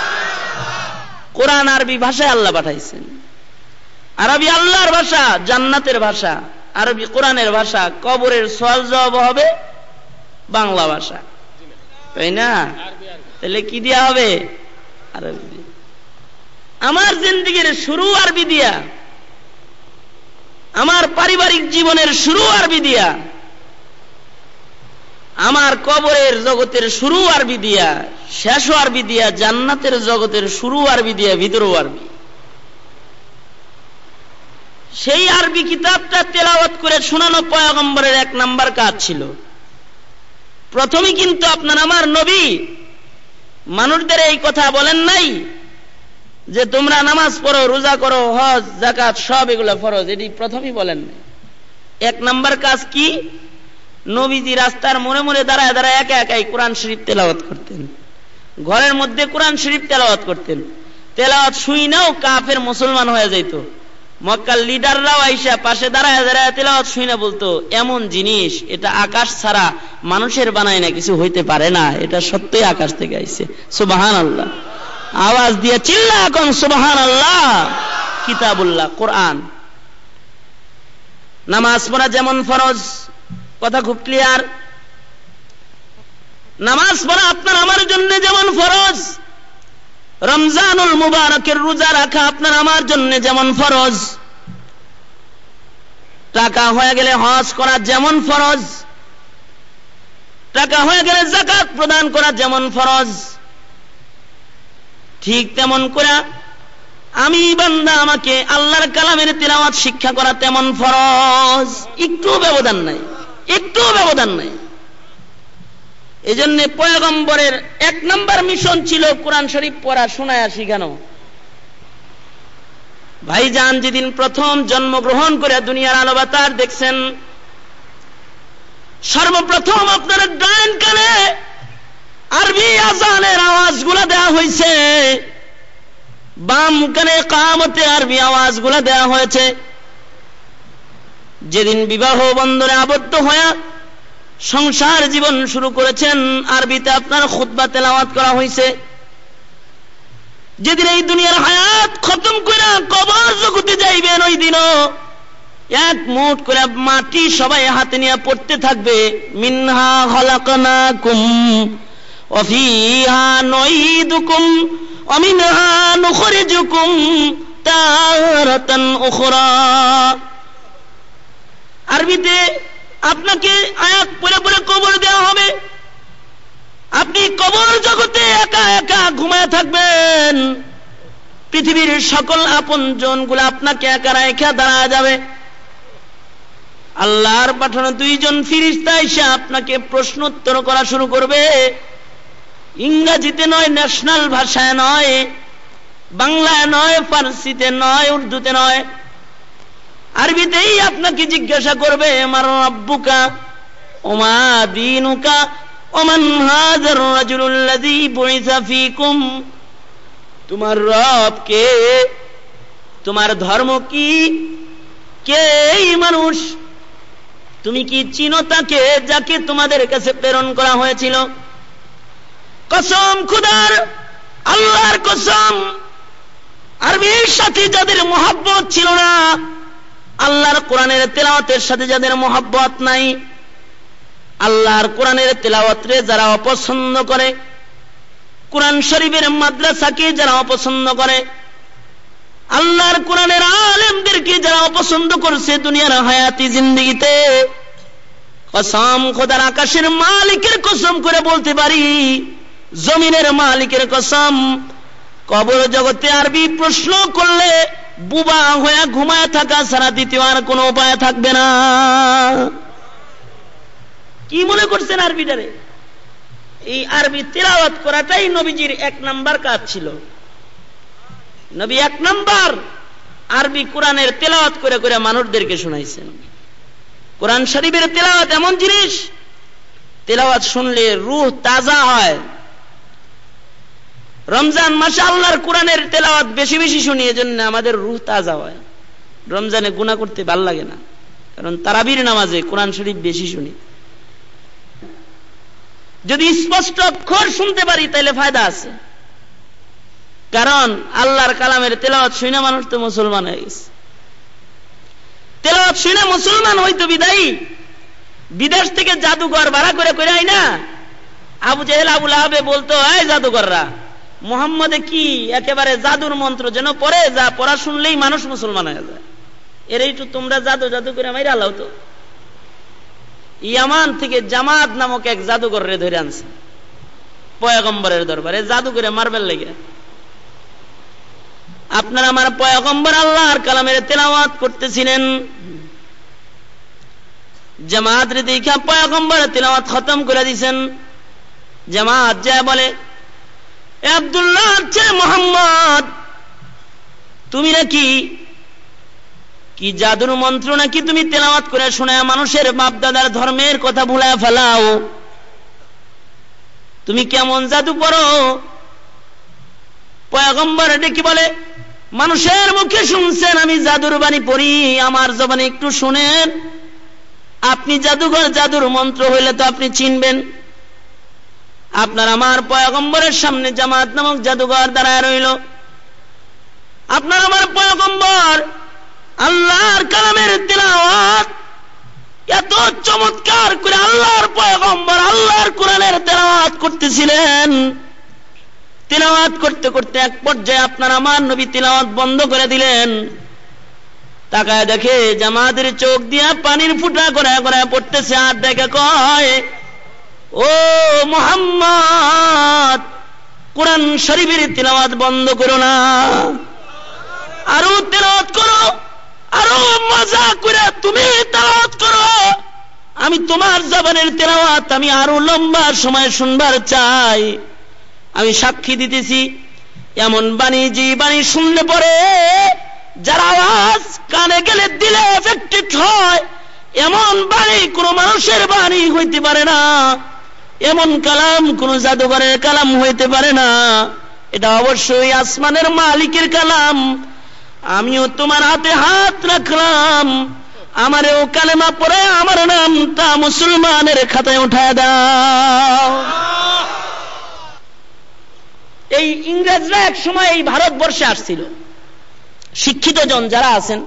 কোরআন আরবি ভাষায় আল্লাহ পাঠাইছেন। আরবি আল্লাহর ভাষা, জান্নাতের ভাষা, আরবি কোরআনের ভাষা, কবরের সওয়াল জবাব হবে বাংলা ভাষা। তাই না? তাহলে কি দিয়া হবে? আরবি আমার জিন্দিগির শুরু আরবি দিয়া। আমার পারিবারিক জীবনের শুরু আরবি দিয়া। আমার কবরের জগতের শুরু আরবি দিয়া, শেষ আরবি দিয়া, জান্নাতের জগতের শুরু আরবি দিয়া, ভিতরও আরবি। সেই আরবি কিতাবটা তেলাওয়াত করে শোনানো পয়গম্বরের এক নাম্বার কাজ ছিল। প্রথমে কিন্তু আপনার আমার নবী, মানুষদের এই কথা বলেন নাই যে তোমরা নামাজ পড়ো, রোজা করো, হজ জাকাত সব এগুলো ফরজ, এটি প্রথমেই বলেন এক নাম্বার কাজ কি? নবীজি রাস্তার মনে মনে দাঁড়ায় দাঁড়ায় একা একাই কোরআন শরীফ তেলাওয়াত করতেন। ঘরের মধ্যে কোরআন শরীফ তেলাওয়াত করতেন। তেলাওয়াত শুই নাও কাফের মুসলমান হয়ে যাইত। মক্কার লিডাররাও আইসা পাশে দাঁড়ায় দাঁড়ায় তেলাওয়াত শুই না বলতো, এমন জিনিস, এটা আকাশ ছাড়া মানুষের বানায় না, কিছু হইতে পারে না। এটা সত্যই আকাশ থেকে আইছে। সুবাহান আল্লাহ আওয়াজ দিয়ে চিল্লা এখন সুবাহান আল্লাহ কিতাবুল্লাহ, কোরআন। নামাজ পড়া যেমন ফরজ কথা খুব ক্লিয়ার নামাজ পড়া আপনার আমার জন্য যেমন ফরজ, রমজানুল মুবারকের রোজা রাখা আপনার আমার জন্য যেমন ফরজ। টাকা হয়ে গেলে হজ করা যেমন ফরজ, টাকা হয়ে গেলে জাকাত প্রদান করা যেমন ফরজ। ঠিক তেমন করা আমি বান্দা, আমাকে আল্লাহর কালামের তেলাওয়াত শিক্ষা করা তেমন ফরজ। একটু ব্যবধান নাই। একটু ব্যবধান নাই। এই জন্য পয়গম্বরের এক নম্বর মিশন ছিল কোরআন শরীফ পড়া, শোনায়া শিখানো ভাইজান যেদিন প্রথম জন্মগ্রহণ করে দুনিয়ার আলো বাতার দেখছেন, সর্বপ্রথম আপনার ডাইন কানে আরবি আজানের আওয়াজগুলো দেওয়া হয়েছে। বাম কানে কামতে আরবি আওয়াজগুলো দেওয়া হয়েছে। যেদিন বিবাহ বন্ধনে আবদ্ধ হয়ে সংসার জীবন শুরু করেছেন, আরবিতে আপনার খুদ্া তেলাওয়াত করা হয়েছে। যেদিন এই দুনিয়ার হায়াত খতম করে কবর জগতে যাইবেন, ওই দিনও এক মুঠ করে মাটি সবাই হাতে নিয়ে পড়তে থাকবে। মিনহা হলাকনা কুম অফিহা নইদুকুম অমিনহা নুখরিজুকুম তারাতান উখরা। আরবিতে আপনাকে আয়াত পরে পরে কবর দেওয়া হবে। আপনি কবর জগতে একা একা ঘুমায় থাকবেন। পৃথিবীর সকল আপন জনগুলো আপনাকে একা রেখা দাঁড়া যাবে। আল্লাহর পাঠানো দুইজন ফিরিস্তা এসে আপনাকে প্রশ্ন উত্তর করা শুরু করবে। ইংরাজিতে নয়, ন্যাশনাল ভাষায় নয়, বাংলায় নয়, ফার্সিতে নয়, উর্দুতে নয় আরবিতেই আপনাকে জিজ্ঞাসা করবে, আমার আব্বুকা ওমা দিনুকা, ওমান হাজার রাজুল্লাযী বুইসা ফীকুম। তোমার রব কে তোমার ধর্ম কি? কে মানুষ? তুমি কি চিনো তাকে যাকে তোমাদের কাছে প্রেরণ করা হয়েছিল? কসম খুদার, আল্লাহর কসম। আরবির সাথে যাদের মহাব্বত ছিল না আল্লাহর কোরআনের তেলাওয়াতের সাথে যাদের মহাব্বত নাই, আল্লাহর কোরআনের তেলাওয়াতরে যারা অপছন্দ করে, কোরআন শরীফের মাদ্রাসাকে যারা অপছন্দ করে, আল্লাহর কোরআনের আলেমদেরকে যারা অপছন্দ করছে দুনিয়ার হায়াতি জিন্দিগিতে, কসম খোদার আকাশের মালিকের কসম করে বলতে পারি, জমিনের মালিকের কসম, কবর জগতে আরবি প্রশ্ন করলে বুবা হয়ে ঘুমায় থাকা ছাড়া দ্বিতীয় আর কোনো উপায় থাকবে না। কি মনে করছেন আরবিটারে? এই আরবি তেলাওয়াত করাটাই নবীজির এক নাম্বার কাজ ছিল। নবী এক নাম্বার আরবি কোরআনের তেলাওয়াত করে করে মানুষদেরকে শোনাইছেন। কোরআন শরীফের তেলাওয়াত এমন জিনিস, তেলাওয়াত শুনলে রুহ তাজা হয়। রমজান মাসে আল্লাহর কোরআনের তেলাওয়াত বেশি বেশি শুনি, এজন্য আমাদের রুহ তাজা হয়। রমজানে গুণা করতে ভালো লাগে না। কারণ তারাবির নামাজে কোরআন শরীফ বেশি শুনি। যদি স্পষ্ট অক্ষর শুনতে পারি তাহলে ফায়দা আছে। কারণ আল্লাহর কালামের তেলাওয়াত শুনে মানুষ তো মুসলমান হয়ে গেছে। তেলাওয়াত শুনে মুসলমান হইতো বিদায়ী। বিদেশ থেকে জাদুঘর ভাড়া করে করে আই না আবু জেহেল আবুল আহাবে বলতো, এই জাদুঘররা মোহাম্মদে কি একেবারে জাদুর মন্ত্র যেন পড়ে, যা পড়া শুনলেই মানুষ মুসলমান হয়ে যায়। এর একটু তোমরা জাদু জাদু করে মাইরা আল্লাহ তো। ইয়ামান থেকে জামাত নামক এক জাদুঘরে ধরে আনছে। পয়গম্বরের দরবারে জাদু করে মারবেল লেগে। আপনার আমার পয়গম্বর আল্লাহর কালামের তেলাওয়াত করতেছিলেন। জামাত রে দেখা পয়গম্বর তেলাওয়াত খতম করে দিছেন। জামাত যায় বলে মোহাম্মদ? তুমি নাকি? কি জাদুর মন্ত্র নাকি তুমি তেলাওয়াত করে শোনায়? মানুষের বাপ দাদার ধর্মের কথা ভুলায় ফেলাও। তুমি কেমন জাদু পড়ো পয়গম্বর ডেকে বলে, মানুষের মুখে শুনছেন, আমি জাদুর বাণী পড়ি, আমার জবানে একটু শুনেন। আপনি জাদুঘর জাদুর মন্ত্র হইলে তো আপনি চিনবেন। আপনার আমার পয়গম্বরের সামনে জামাত নামক জাদুঘর দাঁড়ায় রইল। আপনার আমার পয়গম্বর আল্লাহর কালামের তেলাওয়াত, এত চমৎকার করে আল্লাহর পয়গম্বর আল্লাহর কোরআনের তেলাওয়াত করতেছিলেন। তেলাওয়াত করতে করতে এক পর্যায়ে আপনার আমার নবী তেলাওয়াত বন্ধ করে দিলেন। তাকায় দেখে জামাতের চোখ দিয়া পানির ফুটা করে করে পড়তেছে, আর দেখে কয় ও মোহাম্মদ, কোরআন শরীফের তেলাওয়াত বন্ধ করো না। আরও তেলাওয়াত করো, আরও মজা করে তুমি তেলাওয়াত করো। আমি তোমার জবানের তেলাওয়াত আমি আরও লম্বা সময় শুনবার চাই। আমি সাক্ষী দিতেছি, এমন বাণী যে বাণী শুনলে পরে যার আওয়াজ কানে গেলে দিলে এফেক্টেড হয়, এমন বাণী কোন মানুষের বাণী হইতে পারে না। এমন কালাম, কোন জাদুঘরের কালাম হইতে পারে না। এটা অবশ্যই আসমানের মালিকের কালাম। আমিও তোমার হাতে হাত রাখলাম। আমারেও কালেমা পরে আমার নাম তা মুসলমানের খাতায় উঠায় দাও। এই ইংরেজরা এক সময় এই ভারতবর্ষে আসছিল। শিক্ষিত জন যারা আছেন,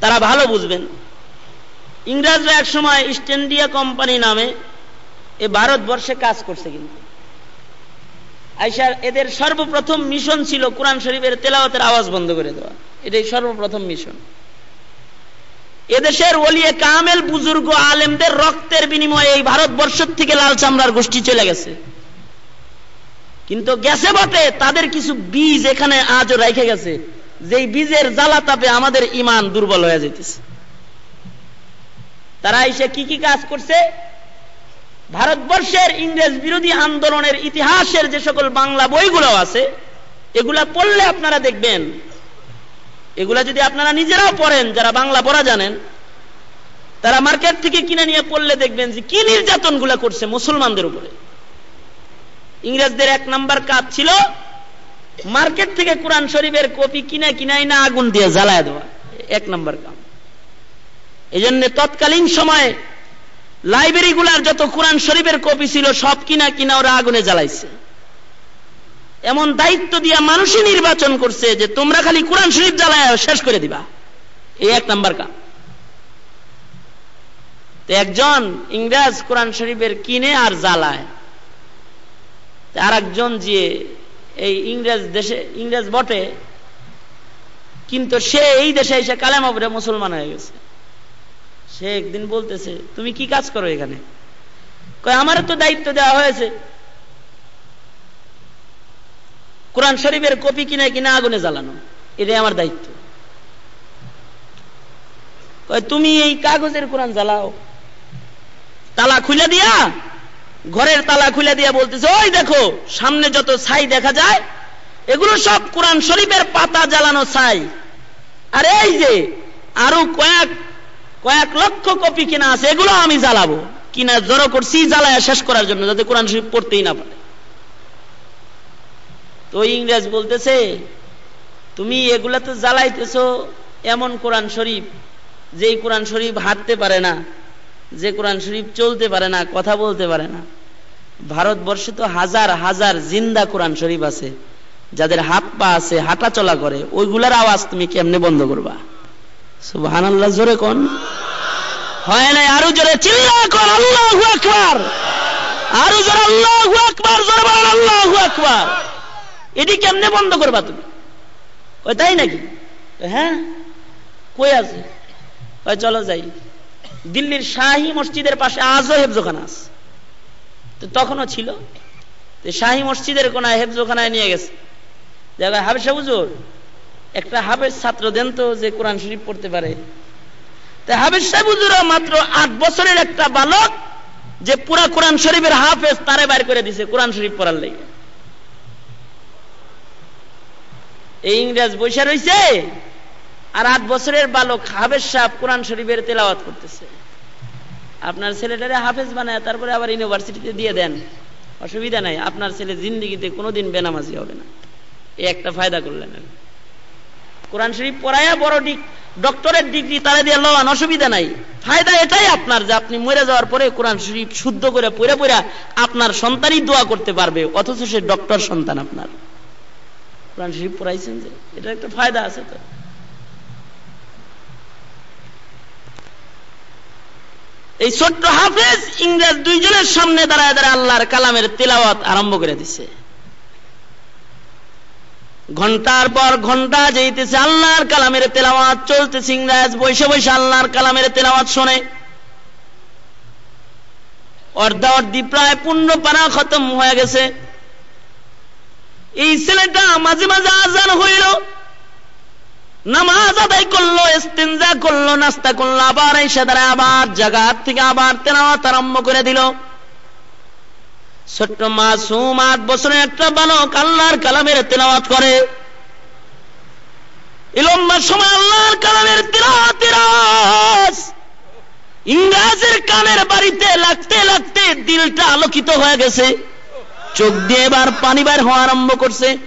তারা ভালো বুঝবেন। ইংরেজরা এক সময় ইস্ট ইন্ডিয়া কোম্পানি নামে এ ভারতবর্ষে কাজ করছে কিন্তু। আইসার এদের সর্বপ্রথম মিশন ছিল কোরআন শরীফের তেলাওয়াতের আওয়াজ বন্ধ করে দেওয়া। এটাই সর্বপ্রথম মিশন এদেশের ওলিয়ে কামেল বুজুর্গ আলেমদের রক্তের বিনিময়ে এই ভারতবর্ষ থেকে লাল চামড়ার গোষ্ঠী চলে গেছে। কিন্তু গেছে বটে, তাদের কিছু বীজ এখানে আজও রেখে গেছে। যেই বীজের জ্বালা তাপে আমাদের ইমান দুর্বল হয়ে যেতেছে তারা এসে কি কি কাজ করছে? ভারতবর্ষের ইংরেজ বিরোধী আন্দোলনের ইতিহাসের যে সকল বাংলা বইগুলো আছে, এগুলা পড়লে আপনারা দেখবেন, এগুলা যদি আপনারা নিজেরাও পড়েন, যারা বাংলা পড়া জানেন, তারা মার্কেট থেকে কিনে নিয়ে পড়লে দেখবেন যে কি নির্যাতনগুলা করছে মুসলমানদের উপরে। ইংরেজদের এক নাম্বার কাজ ছিল মার্কেট থেকে কোরআন শরীফের কপি কিনে কিনাই না আগুন দিয়ে জ্বালায় দেওয়া। এক নাম্বার কাম। এই জন্য তৎকালীন সময়ে লাইব্রেরি গুলার যত কোরআন শরীফের কপি ছিল, সব কিনা কিনা ওরা আগুনে জ্বালাইছে। এমন দায়িত্ব দিয়া মানুষই নির্বাচন করছে যে তোমরা খালি কোরআন শরীফ জ্বালায় শেষ করে দিবা। এই এক নাম্বার কাম। একজন ইংরেজ কোরআন শরীফের কিনে আর জ্বালায়। আর একজন যে এই ইংরেজ দেশে, ইংরেজ বটে, কিন্তু সে এই দেশে এসে কালেমা মুসলমান হয়ে গেছে। সে একদিন বলতেছে, তুমি কি কাজ করো এখানে? আমার তো দায়িত্ব দেওয়া হয়েছে। কোরআন শরীফের কপি কিনে কিনে আগুনে জ্বালানো। এটাই আমার দায়িত্ব। তুমি এই কাগজের কোরআন জ্বালাও। তালা খুলে দিয়া, ঘরের তালা খুলে দিয়া বলতেছে, ওই দেখো, সামনে যত ছাই দেখা যায়, এগুলো সব কোরআন শরীফের পাতা জ্বালানো ছাই। আর এই যে, আরও কয়েক কয়েক লক্ষ কপি কিনা আছে, এগুলো আমি জ্বালাবো। কিনা জড়ো করছি, জ্বালায় শেষ করার জন্য, যাতে কোরআন শরীফ পড়তেই না পারে। তো ইংরেজ বলতেছে, তুমি এগুলা তো জ্বালাইতেছ এমন কোরআন শরীফ, যেই কোরআন শরীফ হাঁটতে পারে না, যে কোরআন শরীফ চলতে পারে না, কথা বলতে পারে না। ভারতবর্ষে তো হাজার হাজার জিন্দা কোরআন শরীফ আছে, যাদের হাত পা আছে হাঁটা চলা করে, ওইগুলার আওয়াজ তুমি কেমনে বন্ধ করবা? জোরে কোন? হয় আরও জোরে চিল্লা কর আরও জোরে জোরে এটি কেমনে বন্ধ করবা তুমি? ওই তাই নাকি? হ্যাঁ। কই আছে? চলো যাই। দিল্লির শাহী মসজিদের পাশে আজও হেফজোখানা আছে। তো তখনও ছিল। শাহী মসজিদের কোনায় হেফজোখানায় নিয়ে গেছে। দেখা হাবেশা হুজুর। একটা হাবের ছাত্র দেন তো যে কোরআন শরীফ পড়তে পারে। তা হাবের সাহেব হুজুর মাত্র আট বছরের একটা বালক যে পুরা কোরআন শরীফের হাফেজ, তারে বাইর করে দিছে কোরআন শরীফ পড়ার লেগে। এই ইংরেজ বৈশা রয়েছে আর আট বছরের বালক হাফেজ সাহেব কোরআন শরীফের তেলাওয়াত করতেছে। আপনার ছেলেটারে হাফেজ বানায়, তারপরে আবার ইউনিভার্সিটিতে দিয়ে দেন। অসুবিধা নাই, আপনার ছেলে জিন্দিগিতে কোনোদিন বেনামাজি হবে না। এই একটা ফায়দা করলেন। কোরআন শরীফ পড়ায়া বড় ডিক ডক্টরের ডিগ্রি তারা দিয়ে লওয়ান অসুবিধা নাই। ফায়দা এটাই আপনার যে আপনি মরে যাওয়ার পরে কোরআন শরীফ শুদ্ধ করে পড়ে পড়ে আপনার সন্তানই দোয়া করতে পারবে, অথচ সে ডক্টর সন্তান আপনার। কোরআন শরীফ পড়াইছেন যে, এটা একটা ফায়দা আছে তো। এই ছোট্ট হাফেজ ইংরেজ দুইজনের সামনে দাঁড়ায় দাঁড়ায় আল্লাহর কালামের তেলাওয়াত আরম্ভ করে দিছে। ঘণ্টার পর ঘণ্টা যেতেছে আল্লাহর কালামের তেলাওয়াত চলতেছে ইংরেজ বৈশে বৈশে আল্লাহর কালামের তেলাওয়াত শোনে। অর্ধা অর্ধি প্রায় পূর্ণ পারা খতম হয়ে গেছে। এই ছেলেটা মাঝে মাঝে আজান হইল। নামাজ আদায় করল ইস্তেঞ্জা করল, নাস্তা করল, আবার এসে দাঁড়ায়, আবার জাগাত থেকে আবার তেলাওয়াত আরম্ভ করে দিল। ছোট্ট মাসুম আট বছরের একটা বালক আল্লাহর কালামের তেলাওয়াত করে। লম্বা সময় আল্লাহর কালামের তেলাওয়াতের ইংরাজের কানের বাড়িতে লাগতে লাগতে দিলটা আলোকিত হয়ে গেছে। চোখ দিয়ে এবার পানি বার হওয়া আরম্ভ করছে।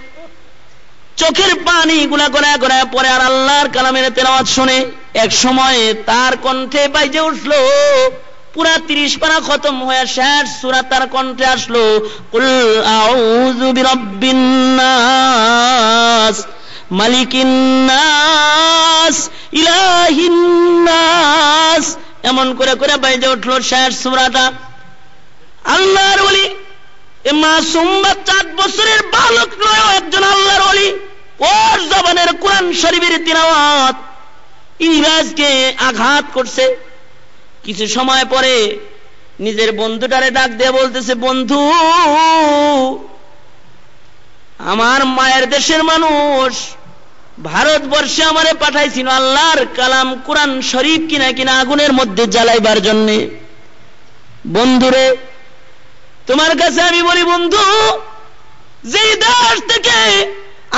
চোখের পানি গুলা গড়া গড়া পরে আর আল্লাহর কালামের তেলাওয়াত শুনে এক সময় তার কণ্ঠে বাইজে উঠল পুরা তিরিশ পারা খতম হয়ে শেষ সুরা তার কণ্ঠে আসলো। কুল আউযু এমন করে করে বাইজে উঠল শেষ সুরাটা। আল্লাহর ওলি, এ মাসুম বাচ্চা আট বছরের বালক নয় একজন আল্লাহর ওলি। ওর জবানের কোরআন শরীফের তিলাওয়াত। ইরাজকে আঘাত করছে। কিছু সময় পরে নিজের বন্ধুটারে ডাক দিয়ে বলতেছে, বন্ধু, আমার মায়ের দেশের মানুষ ভারতবর্ষে আমারে পাঠাইছিল আল্লাহর কালাম কোরআন শরীফ কিনা কিনা আগুনের মধ্যে জ্বালাইবার জন্যে। বন্ধুরে, তোমার কাছে আমি বলি, বন্ধু, যেই দেশ থেকে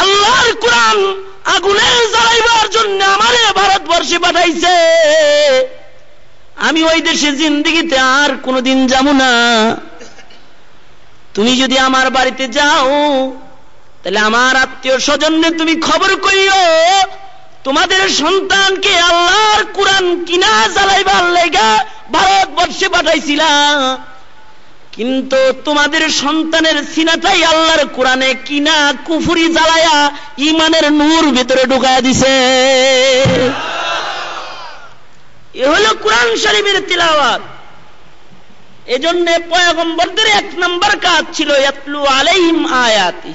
আল্লাহর কোরআন আগুনে জ্বালাইবার জন্য আমারে ভারতবর্ষে পাঠাইছে আমি ওই দেশে জিন্দিগিতে আর কোনোদিন যাব না। তুমি যদি আমার বাড়িতে যাও, তাহলে আমার আত্মীয় স্বজনে তুমি খবর করিও তোমাদের সন্তানকে আল্লাহর কোরআন কিনা জ্বালাইবার লেগা ভারতবর্ষে পাঠাইছিলাম কিন্তু তোমাদের সন্তানের সিনাটাই আল্লাহর কোরআনে কিনা কুফুরি জ্বালায়া ইমানের নূর ভেতরে ঢুকায়া দিছে। এ হলো কোরআন শরীফের তিলাওয়াত। এজন্য পয়গম্বরদের এক নম্বর কাজ ছিল, ইয়াতলু আলাইহিম আয়াতি।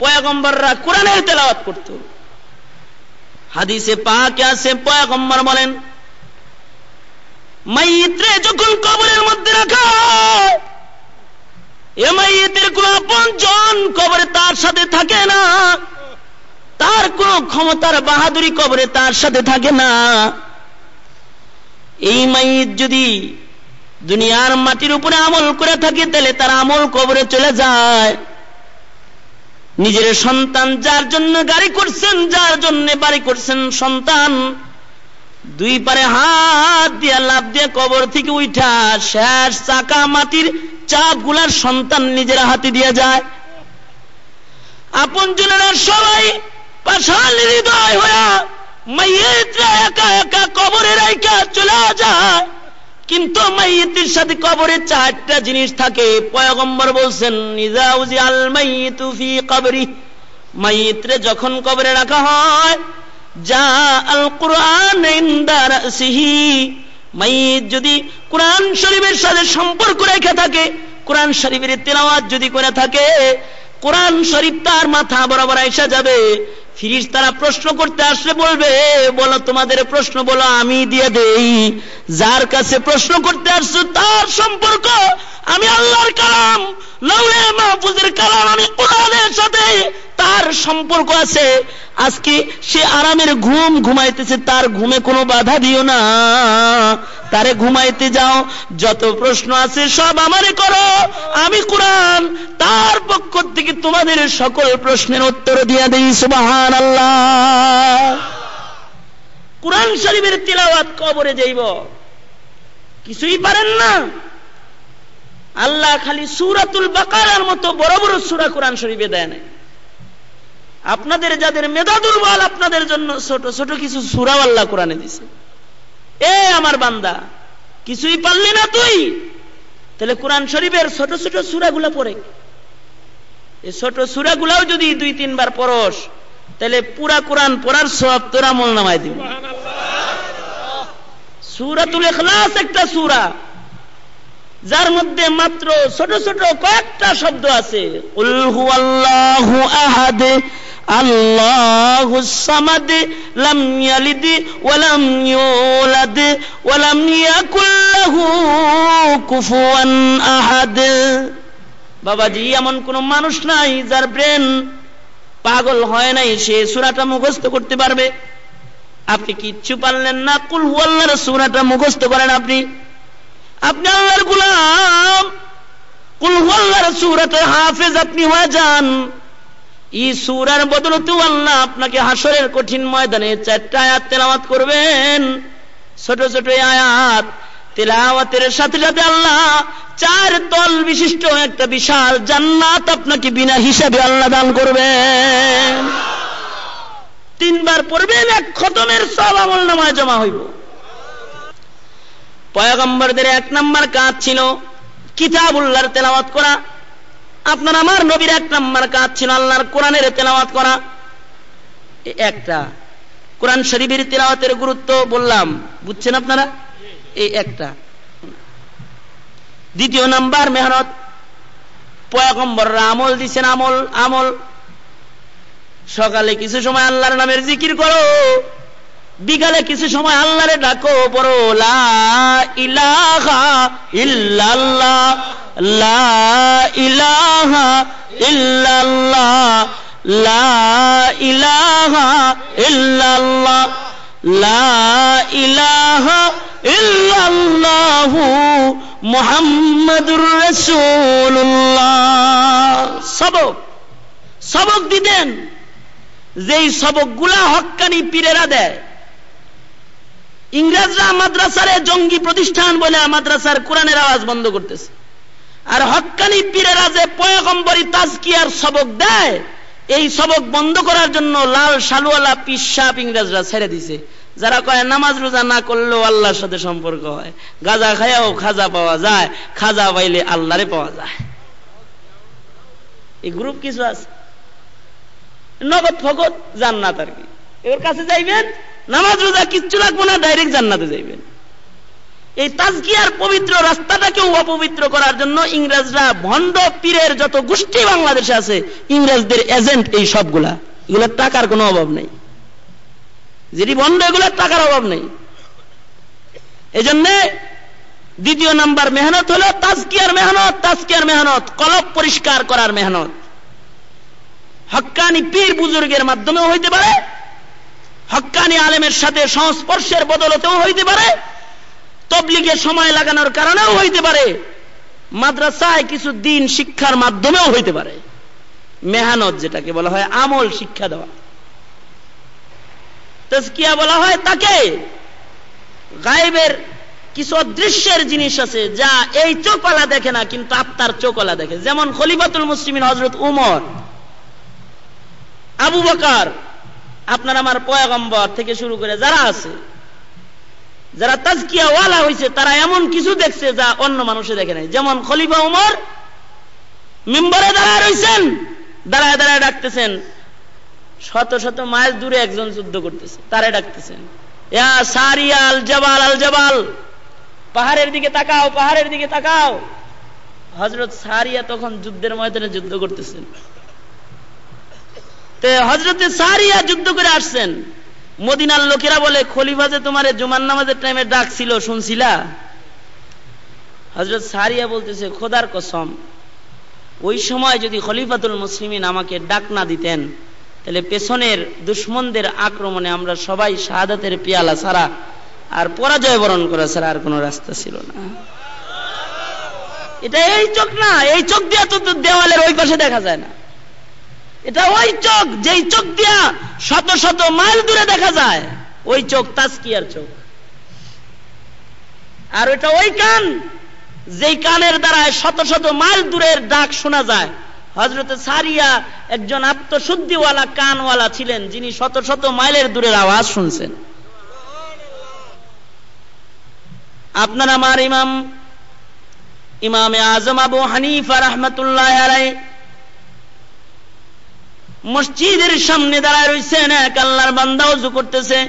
পয়গম্বররা কোরআনের তেলাওয়াত করত। হাদিসে পাকে আছে, পয়গম্বর বলেন মাইত্রে যখন কবরের মধ্যে রাখা এ মাইয়েতের কোন আপন জন কবরে তার সাথে থাকে না, তার কোন ক্ষমতার বাহাদুরি কবরে তার সাথে থাকে না। এই মাইত যদি দুনিয়ার মাটির উপরে আমল করে থাকে, তাহলে তার আমল কবরে চলে যায়। নিজের সন্তান যার জন্য গাড়ি করছেন, যার জন্য বাড়ি করছেন সন্তান, দুই পারে হাত দিয়ে লাভ দিয়ে কবর থেকে উঠা শেষ চাকা মাটির চাপগুলার সন্তান নিজের হাতে দিয়ে যায়। আপন জনেরা সবাই পাশাল হৃদয় হয়ে একা একা কবরে চলে যায়। কিন্তু সাথে চারটা জিনিস থাকে। পয়গম্বর বলছেন যখন কবরে রাখা হয় যা আল কোরআন যদি কোরআন শরীফের সাথে সম্পর্ক রেখে থাকে, কোরআন শরীফের তেলাওয়াত যদি করে থাকে, কোরআন শরীফ তার মাথা বরাবর আইসা যাবে। ফিরিস তারা প্রশ্ন করতে আসলে বলবে বলো তোমাদের প্রশ্ন বলো, আমি দিয়ে দেই। যার কাছে প্রশ্ন করতে আসছো, তার সম্পর্ক আমি আল্লাহর কালাম লৌহে মাহফুজের কালাম, আমি কোরআনের সাথে তার সম্পর্ক আছে। আজকে সে আরামের ঘুম ঘুমাইতেছে, তার ঘুমে কোনো বাধা দিও না। তারে ঘুমাইতে যাও, যত প্রশ্ন আছে সব আমারে করো। আমি কোরআন, তার পক্ষ থেকে তোমাদের সকল প্রশ্নের উত্তর দিয়া দিই সুবাহান আল্লাহ কোরআন শরীফের তিলাওয়াত কবরে যাইব। কিছুই পারেন না। আল্লাহ খালি সুরাতুল বাকারার মতো বড় বড় সুরা কোরআন শরীফে দেয় নাই। আপনাদের যাদের মেধা দুর্বল আপনাদের জন্য ছোট ছোট কিছু সুরাও আল্লাহ কোরআনে দিছে। এ আমার বান্দা কিছুই পারলি না তুই। তাহলে কোরআন শরীফের ছোট ছোট সুরাগুলা পড়ে। এই ছোট সুরাগুলাও যদি দুই তিনবার পড়স তাহলে পুরা কোরআন পড়ার সব তোরা মল নামায় দিবি। সুরাতুল ইখলাস একটা সুরা। যার মধ্যে মাত্র ছোট ছোট কয়েকটা শব্দ আছে। আহাদ আল্লাহু সামাদ লাম ইয়ালিদ ওয়া লাম ইউলাদ ওয়া লাম ইয়াকুল লাহু কুফুয়ান আহাদ। বাবাজি এমন কোন মানুষ নাই যার ব্রেন পাগল হয় নাই সে সূরাটা মুখস্থ করতে পারবে। আপনি কিচ্ছু পারলেন না। কুল হুয়াল্লাহর সূরাটা মুখস্থ করেন আপনি। আপনি আল্লাহর গুলাম, কুল হুয়াল্লাহর সূরাতে হাফেজ, আপনি হয়ে যান। এই সূরার বদলতে আল্লাহ আপনাকে হাসরের কঠিন ময়দানে চারটা আয়াত তেলাওয়াত করবেন। ছোট ছোট আয়াত তেলাওয়াতের সাথে সাথে আল্লাহ চার তল বিশিষ্ট একটা বিশাল জান্নাত আপনাকে বিনা হিসাবে আল্লাহ দান করবেন। তিনবার পড়বেন, এক খতমের সব আমল নামায় জমা হইব। পয়গম্বরদের এক নাম্বার কাজ ছিল কিতাবুল্লাহর তেলাওয়াত করা। আপনার আমার নবীর এক নাম্বার কাজ ছিল আল্লাহর কোরআনের তেলাওয়াত করা। একটা। কোরআন শরীফের তেলাওয়াতের গুরুত্ব বললাম, বুঝছেন আপনারা? এই একটা। দ্বিতীয় নাম্বার মেহনত। পয়গম্বররা আমল দিছেন, আমল আমল। সকালে কিছু সময় আল্লাহর নামের জিকির করো। বিকালে কিছু সময় আল্লাহরে ডাকো, পড়ো, লা ইলাহা ইল্লাল্লাহ, লা ইলাহা ইল্লাল্লাহ, লা ইলাহা ইল্লাল্লাহ, লা ইলাহা ইল্লাল্লাহু মুহাম্মাদুর রাসূলুল্লাহ। সবক সবক দিতেন, যেই সবকগুলা হক্কানি পীরেরা দেয়। ইংরেজরা মাদ্রাসারে জঙ্গি প্রতিষ্ঠান বলে মাদ্রাসার কোরআনের আওয়াজ বন্ধ করতেছে। আর হক্কানি পীরেরা যে পয়গম্বরী তাজকিয়ার সবক দেয়, এই সবক বন্ধ করার জন্য লাল শালুয়ালা পিসাপ ইংরেজরা ছেড়ে দিছে। যারা কয়, নামাজ রোজা না করলেও আল্লাহর সাথে সম্পর্ক হয়। গাজা খায়াও খাজা পাওয়া যায়, খাজা পাইলে আল্লাহরে পাওয়া যায়। এই গ্রুপ কিছু আছে। নগদ ফগত জান্নাত আর কি। এর কাছে যাইবেন নামাজ রোজা কিচ্ছু লাগবো না ডাইরেক্ট জান্নাতে যাইবেন। এই তাজকিয়ার পবিত্র রাস্তাটাকে অপবিত্র করার জন্য ইংরেজরা ভণ্ড পীরের যত গোষ্ঠী বাংলাদেশে আছে, ইংরেজদের এজেন্ট এই সবগুলা। এগুলোর টাকার কোনো অভাব নেই। যেটি ভণ্ড, এগুলোর টাকার অভাব নেই। এজন্যে দ্বিতীয় নাম্বার মেহনত হলো তাজকিয়ার মেহনত তাজকিয়ার মেহনত কলব পরিষ্কার করার মেহনত। হক্কানি পীর বুজুর্গের মাধ্যমেও হইতে পারে হক্কানি আলেমের সাথে সংস্পর্শের বদলতেও হইতে পারে, তবলিগে সময় লাগানোর কারণেও হইতে পারে, মাদ্রাসায় কিছু দিন শিক্ষার মাধ্যমেও হইতে পারে। মেহানত যেটাকে বলা হয়, আমল শিক্ষা দেওয়া। তস্কিয়া বলা হয় তাকে, গায়েবের কিছু অদৃশ্যের জিনিস আছে যা এই চোখওয়ালা দেখে না, কিন্তু আত্মার চোখওয়ালা দেখে। যেমন খলিফাতুল মুসলিমিন হজরত উমর, আবু বকার আপনার আমার পয়াগম্বর থেকে শুরু করে যারা আছে, যারা তাজকিয়া ওয়ালা হয়েছে তারা এমন কিছু দেখছে যা অন্য মানুষে দেখে নাই। যেমন খলিফা উমর মিম্বরে দাঁড়ায় রয়েছেন দাঁড়ায় দাঁড়ায় ডাকতেছেন। শত শত মাইল দূরে একজন যুদ্ধ করতেছে, তারে ডাকতেছেন। আল জবাল আল জবাল, পাহাড়ের দিকে তাকাও, পাহাড়ের দিকে তাকাও। হজরত সারিয়া তখন যুদ্ধের ময়দানে যুদ্ধ করতেছেন। হজরতে সারিয়া যুদ্ধ করে আসছেন। মদিনার লোকেরা বলে, খলিফা যে তোমার জুমান নামাজের টাইমে ডাক ছিল শুনছিলা? হজরত সারিয়া বলতেছে, খোদার কসম, ওই সময় যদি খলিফাতুল মুসলিমিন আমাকে ডাক না দিতেন, তাহলে পেছনের দুশ্মনদের আক্রমণে আমরা সবাই শাহাদাতের পিয়ালা ছাড়া আর পরাজয় বরণ করা ছাড়া আর কোনো রাস্তা ছিল না। এটা এই চোখ না, এই চোখ দিয়ে তো দেওয়ালের ওই পাশে দেখা যায় না। এটা ওই চোখ, যেই চোখ দিয়া শত শত মাইল দূরে দেখা যায়, ওই চোখ তাস্কিয়ার চোখ। আর ওইটা ওই কান, যেই কানের দ্বারায় শত শত মাইল দূরের ডাক শোনা যায়। হজরত সারিয়া একজন আত্মশুদ্ধিওয়ালা কানওয়ালা ছিলেন, যিনি শত শত মাইলের দূরের আওয়াজ শুনছেন। আপনার আমার ইমাম, ইমামে আজম আবু হানিফা রহমতুল্লাহ মসজিদের সামনে দাঁড়ায় রয়েছেন এক আল্লাহর বান্দা উজু করতেছে।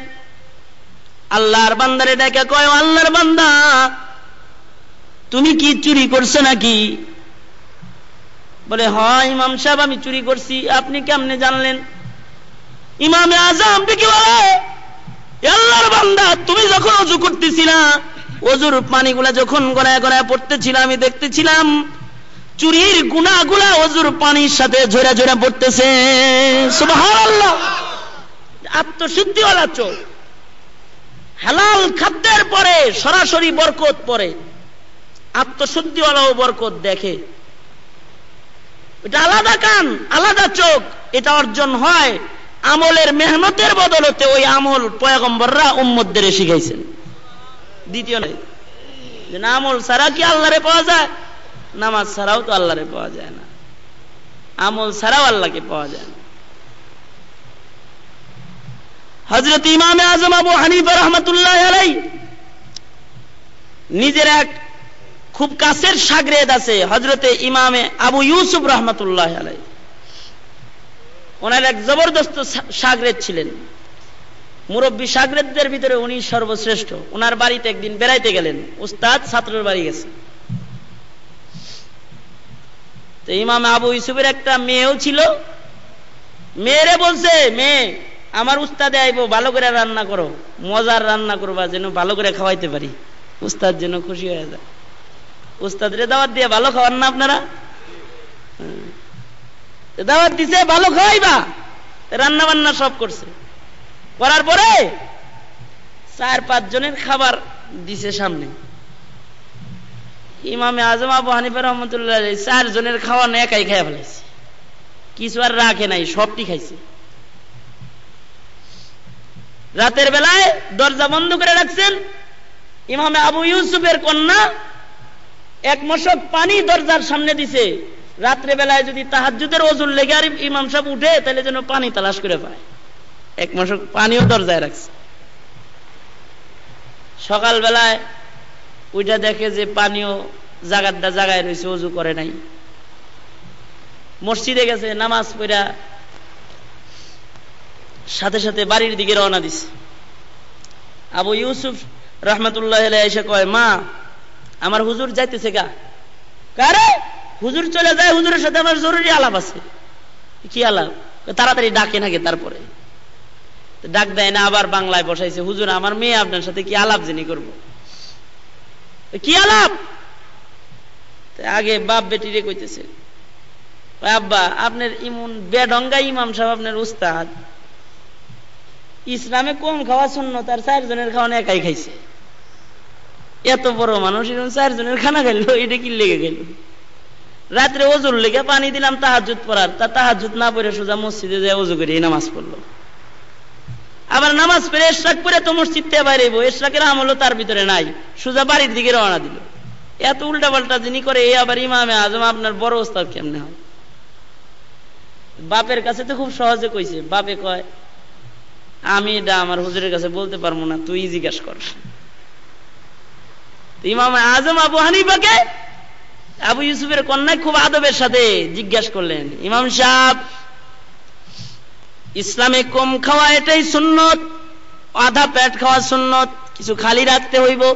আল্লাহর বান্দারে ডেকে কয় আল্লাহর বান্দা, তুমি কি চুরি করছ নাকি? বলে, হয়, ইমাম সাহেব, আমি চুরি করছি। আপনি কেমনে জানলেন? ইমামে আজম কি বলে আল্লাহর বান্দা, তুমি যখন অজু করতেছিলা অজুর পানিগুলা যখন গড়ায় গড়ায় পড়তেছিল, আমি দেখতেছিলাম চুরির গুণাগুলা অজুর পানির সাথে ঝরে ঝরে পড়তেছে। সুবহানাল্লাহ। আত্মশুদ্ধিওয়ালা চোখ হালাল খাদ্যের পরে সরাসরি বরকত পরে। আত্মশুদ্ধিওয়ালাও বরকত দেখে। এটা আলাদা কান, আলাদা চোখ, এটা অর্জন হয় আমলের মেহনতের বদলতে ওই আমল পয়গম্বররা উম্মদদের শিখাইছেন। দ্বিতীয় নাই। আমল ছাড়া কি আল্লাহরে পাওয়া যায়? নামাজ ছাড়াও তো আল্লাহরে পাওয়া যায় না। আমল ছাড়াও আল্লাহকে পাওয়া যায় না। হজরত ইমামে আজম আবু হানিফা রহমতুল্লাহ আলাই নিজের এক খুব কাছের সাগরেদ আছে হজরতে ইমামে আবু ইউসুফ রহমতুল্লাহ আলাই ওনার এক জবরদস্ত সাগরেদ ছিলেন। মুরব্বী সাগরেদদের ভিতরে উনি সর্বশ্রেষ্ঠ। ওনার বাড়িতে একদিন বেড়াইতে গেলেন। উস্তাদ ছাত্রের বাড়ি গেছে। তো ইমাম আবু ইউসুফের একটা মেয়েও ছিল। মেয়েরে বলছে, মেয়ে, আমার উস্তাদে আইবো, ভালো করে রান্না করো। মজার রান্না করবা, যেন ভালো করে খাওয়াইতে পারি। উস্তাদ যেন খুশি হয়ে যায়। উস্তাদরে দাওয়াত দিয়ে, ভালো খাওয়ান না আপনারা? হ্যাঁ। দাওয়াত দিছে, ভালো খাওয়াইবা। রান্না বান্না সব করছে। করার পরে চার পাঁচ জনের খাবার দিছে সামনে। ইমামে আজম আবু হানিফা রহমতুল্লাহ চার জনের খাওয়া একাই খাইয়া ফেলাইছে। কিছু আর রাখে নাই, সবটি খাইছে। রাতের বেলায় দরজা বন্ধ করে রাখছেন ইমামে আবু ইউসুফের কন্যা। এক মশক পানি দরজার সামনে দিছে। রাত্রে বেলায় যদি তাহাজুদের ওজন লেগে আর ইমাম সাহেব উঠে, তাহলে যেন পানি তালাশ করে পায়। এক মশক পানিও দরজায় রাখছে। সকাল বেলায় ওইটা দেখে যে পানিও জাগারটা জাগায় রয়েছে, অজু করে নাই। মসজিদে গেছে, নামাজ পড়া, সাথে সাথে বাড়ির দিকে রওনা দিছে। আবু ইউসুফ রহমতুল্লাহ এসে কয়, মা, আমার হুজুর যাইতেছে গা? কারে? হুজুর চলে যায়, হুজুরের সাথে আমার জরুরি আলাপ আছে। কি আলাপ? তাড়াতাড়ি ডাকে নাকি তারপরে। ডাক দেয় না, আবার বাংলায় বসাইছে, হুজুর, আমার মেয়ে আপনার সাথে কি আলাপ যিনি করব কি আলাপ? আগে বাপ বেটিরে কইতেছে আব্বা, আপনার ইমন বেডঙ্গা ইমাম সাহেব আপনার উস্তাদ। ইসলামে কম খাওয়া শূন্য তার চারজনের খাওয়ানো একাই খাইছে। এত বড় মানুষ, এরকম চারজনের খানা খাইলো, এটা কি লেগে গেল? রাত্রে ওজুর লেগে পানি দিলাম তাহাজুত পড়ার। তা তাহাজুত না পড়ে সোজা মসজিদে যায় অজু করে নামাজ পড়ল। আবার নামাজ পড়ে এশরাক পরে তো মসজিদ থেকে বাইরে এশরাকের আমলও তার ভিতরে নাই। সোজা বাড়ির দিকে রওনা দিল। এত উল্টা পাল্টা যিনি করে এই আবার ইমামে আজম, আপনার বড় ওস্তাদ কেমনে হয়? বাপের কাছে তো খুব সহজে কইছে। বাপে কয়, আমি এটা আমার হুজুরের কাছে বলতে পারব না, তুই জিজ্ঞাস কর। ইমাম আজম আবু হানিফাকে আবু ইউসুফের কন্যায় খুব আদবের সাথে জিজ্ঞাস করলেন। ইমাম সাহেব ইসলামে কম খাওয়া এটাই সুন্নত, আধা পেট খাওয়া সুন্নত, কিছু খালি রাখতে হইব।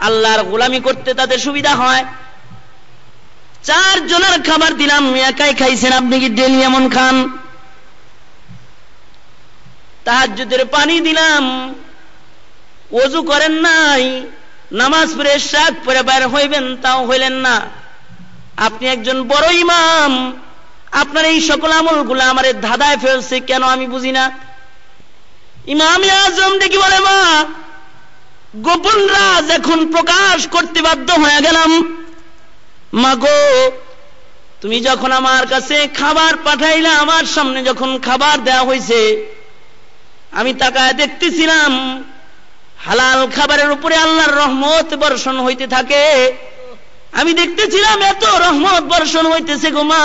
আল্লাহর গোলামি করতে তাদের সুবিধা হয়। চার জনের খাবার দিলাম, একাই খাইছেন, আপনি কি ডেলি এমন খান? তাহাজুদের পানি দিলাম ওজু করেন নাই, নামাজ পড়ে শাক পরে বাইর হইবেন, তাও হইলেন না। আপনি একজন বড় ইমাম আপনার এই সকল আমলগুলো আমার ধাঁধায় ফেলছে, কেন আমি বুঝি না? ইমাম আজম দেখি বলে, মা, গোপন রাজ এখন প্রকাশ করতে বাধ্য হয়ে গেলাম। মাগো তুমি যখন আমার কাছে খাবার পাঠাইলে, আমার সামনে যখন খাবার দেয়া হয়েছে আমি তাকায় দেখতেছিলাম, হালাল খাবারের উপরে আল্লাহর রহমত বর্ষণ হইতে থাকে। আমি দেখতেছিলাম, এত রহমত বর্ষণ হইতেছে গো মা।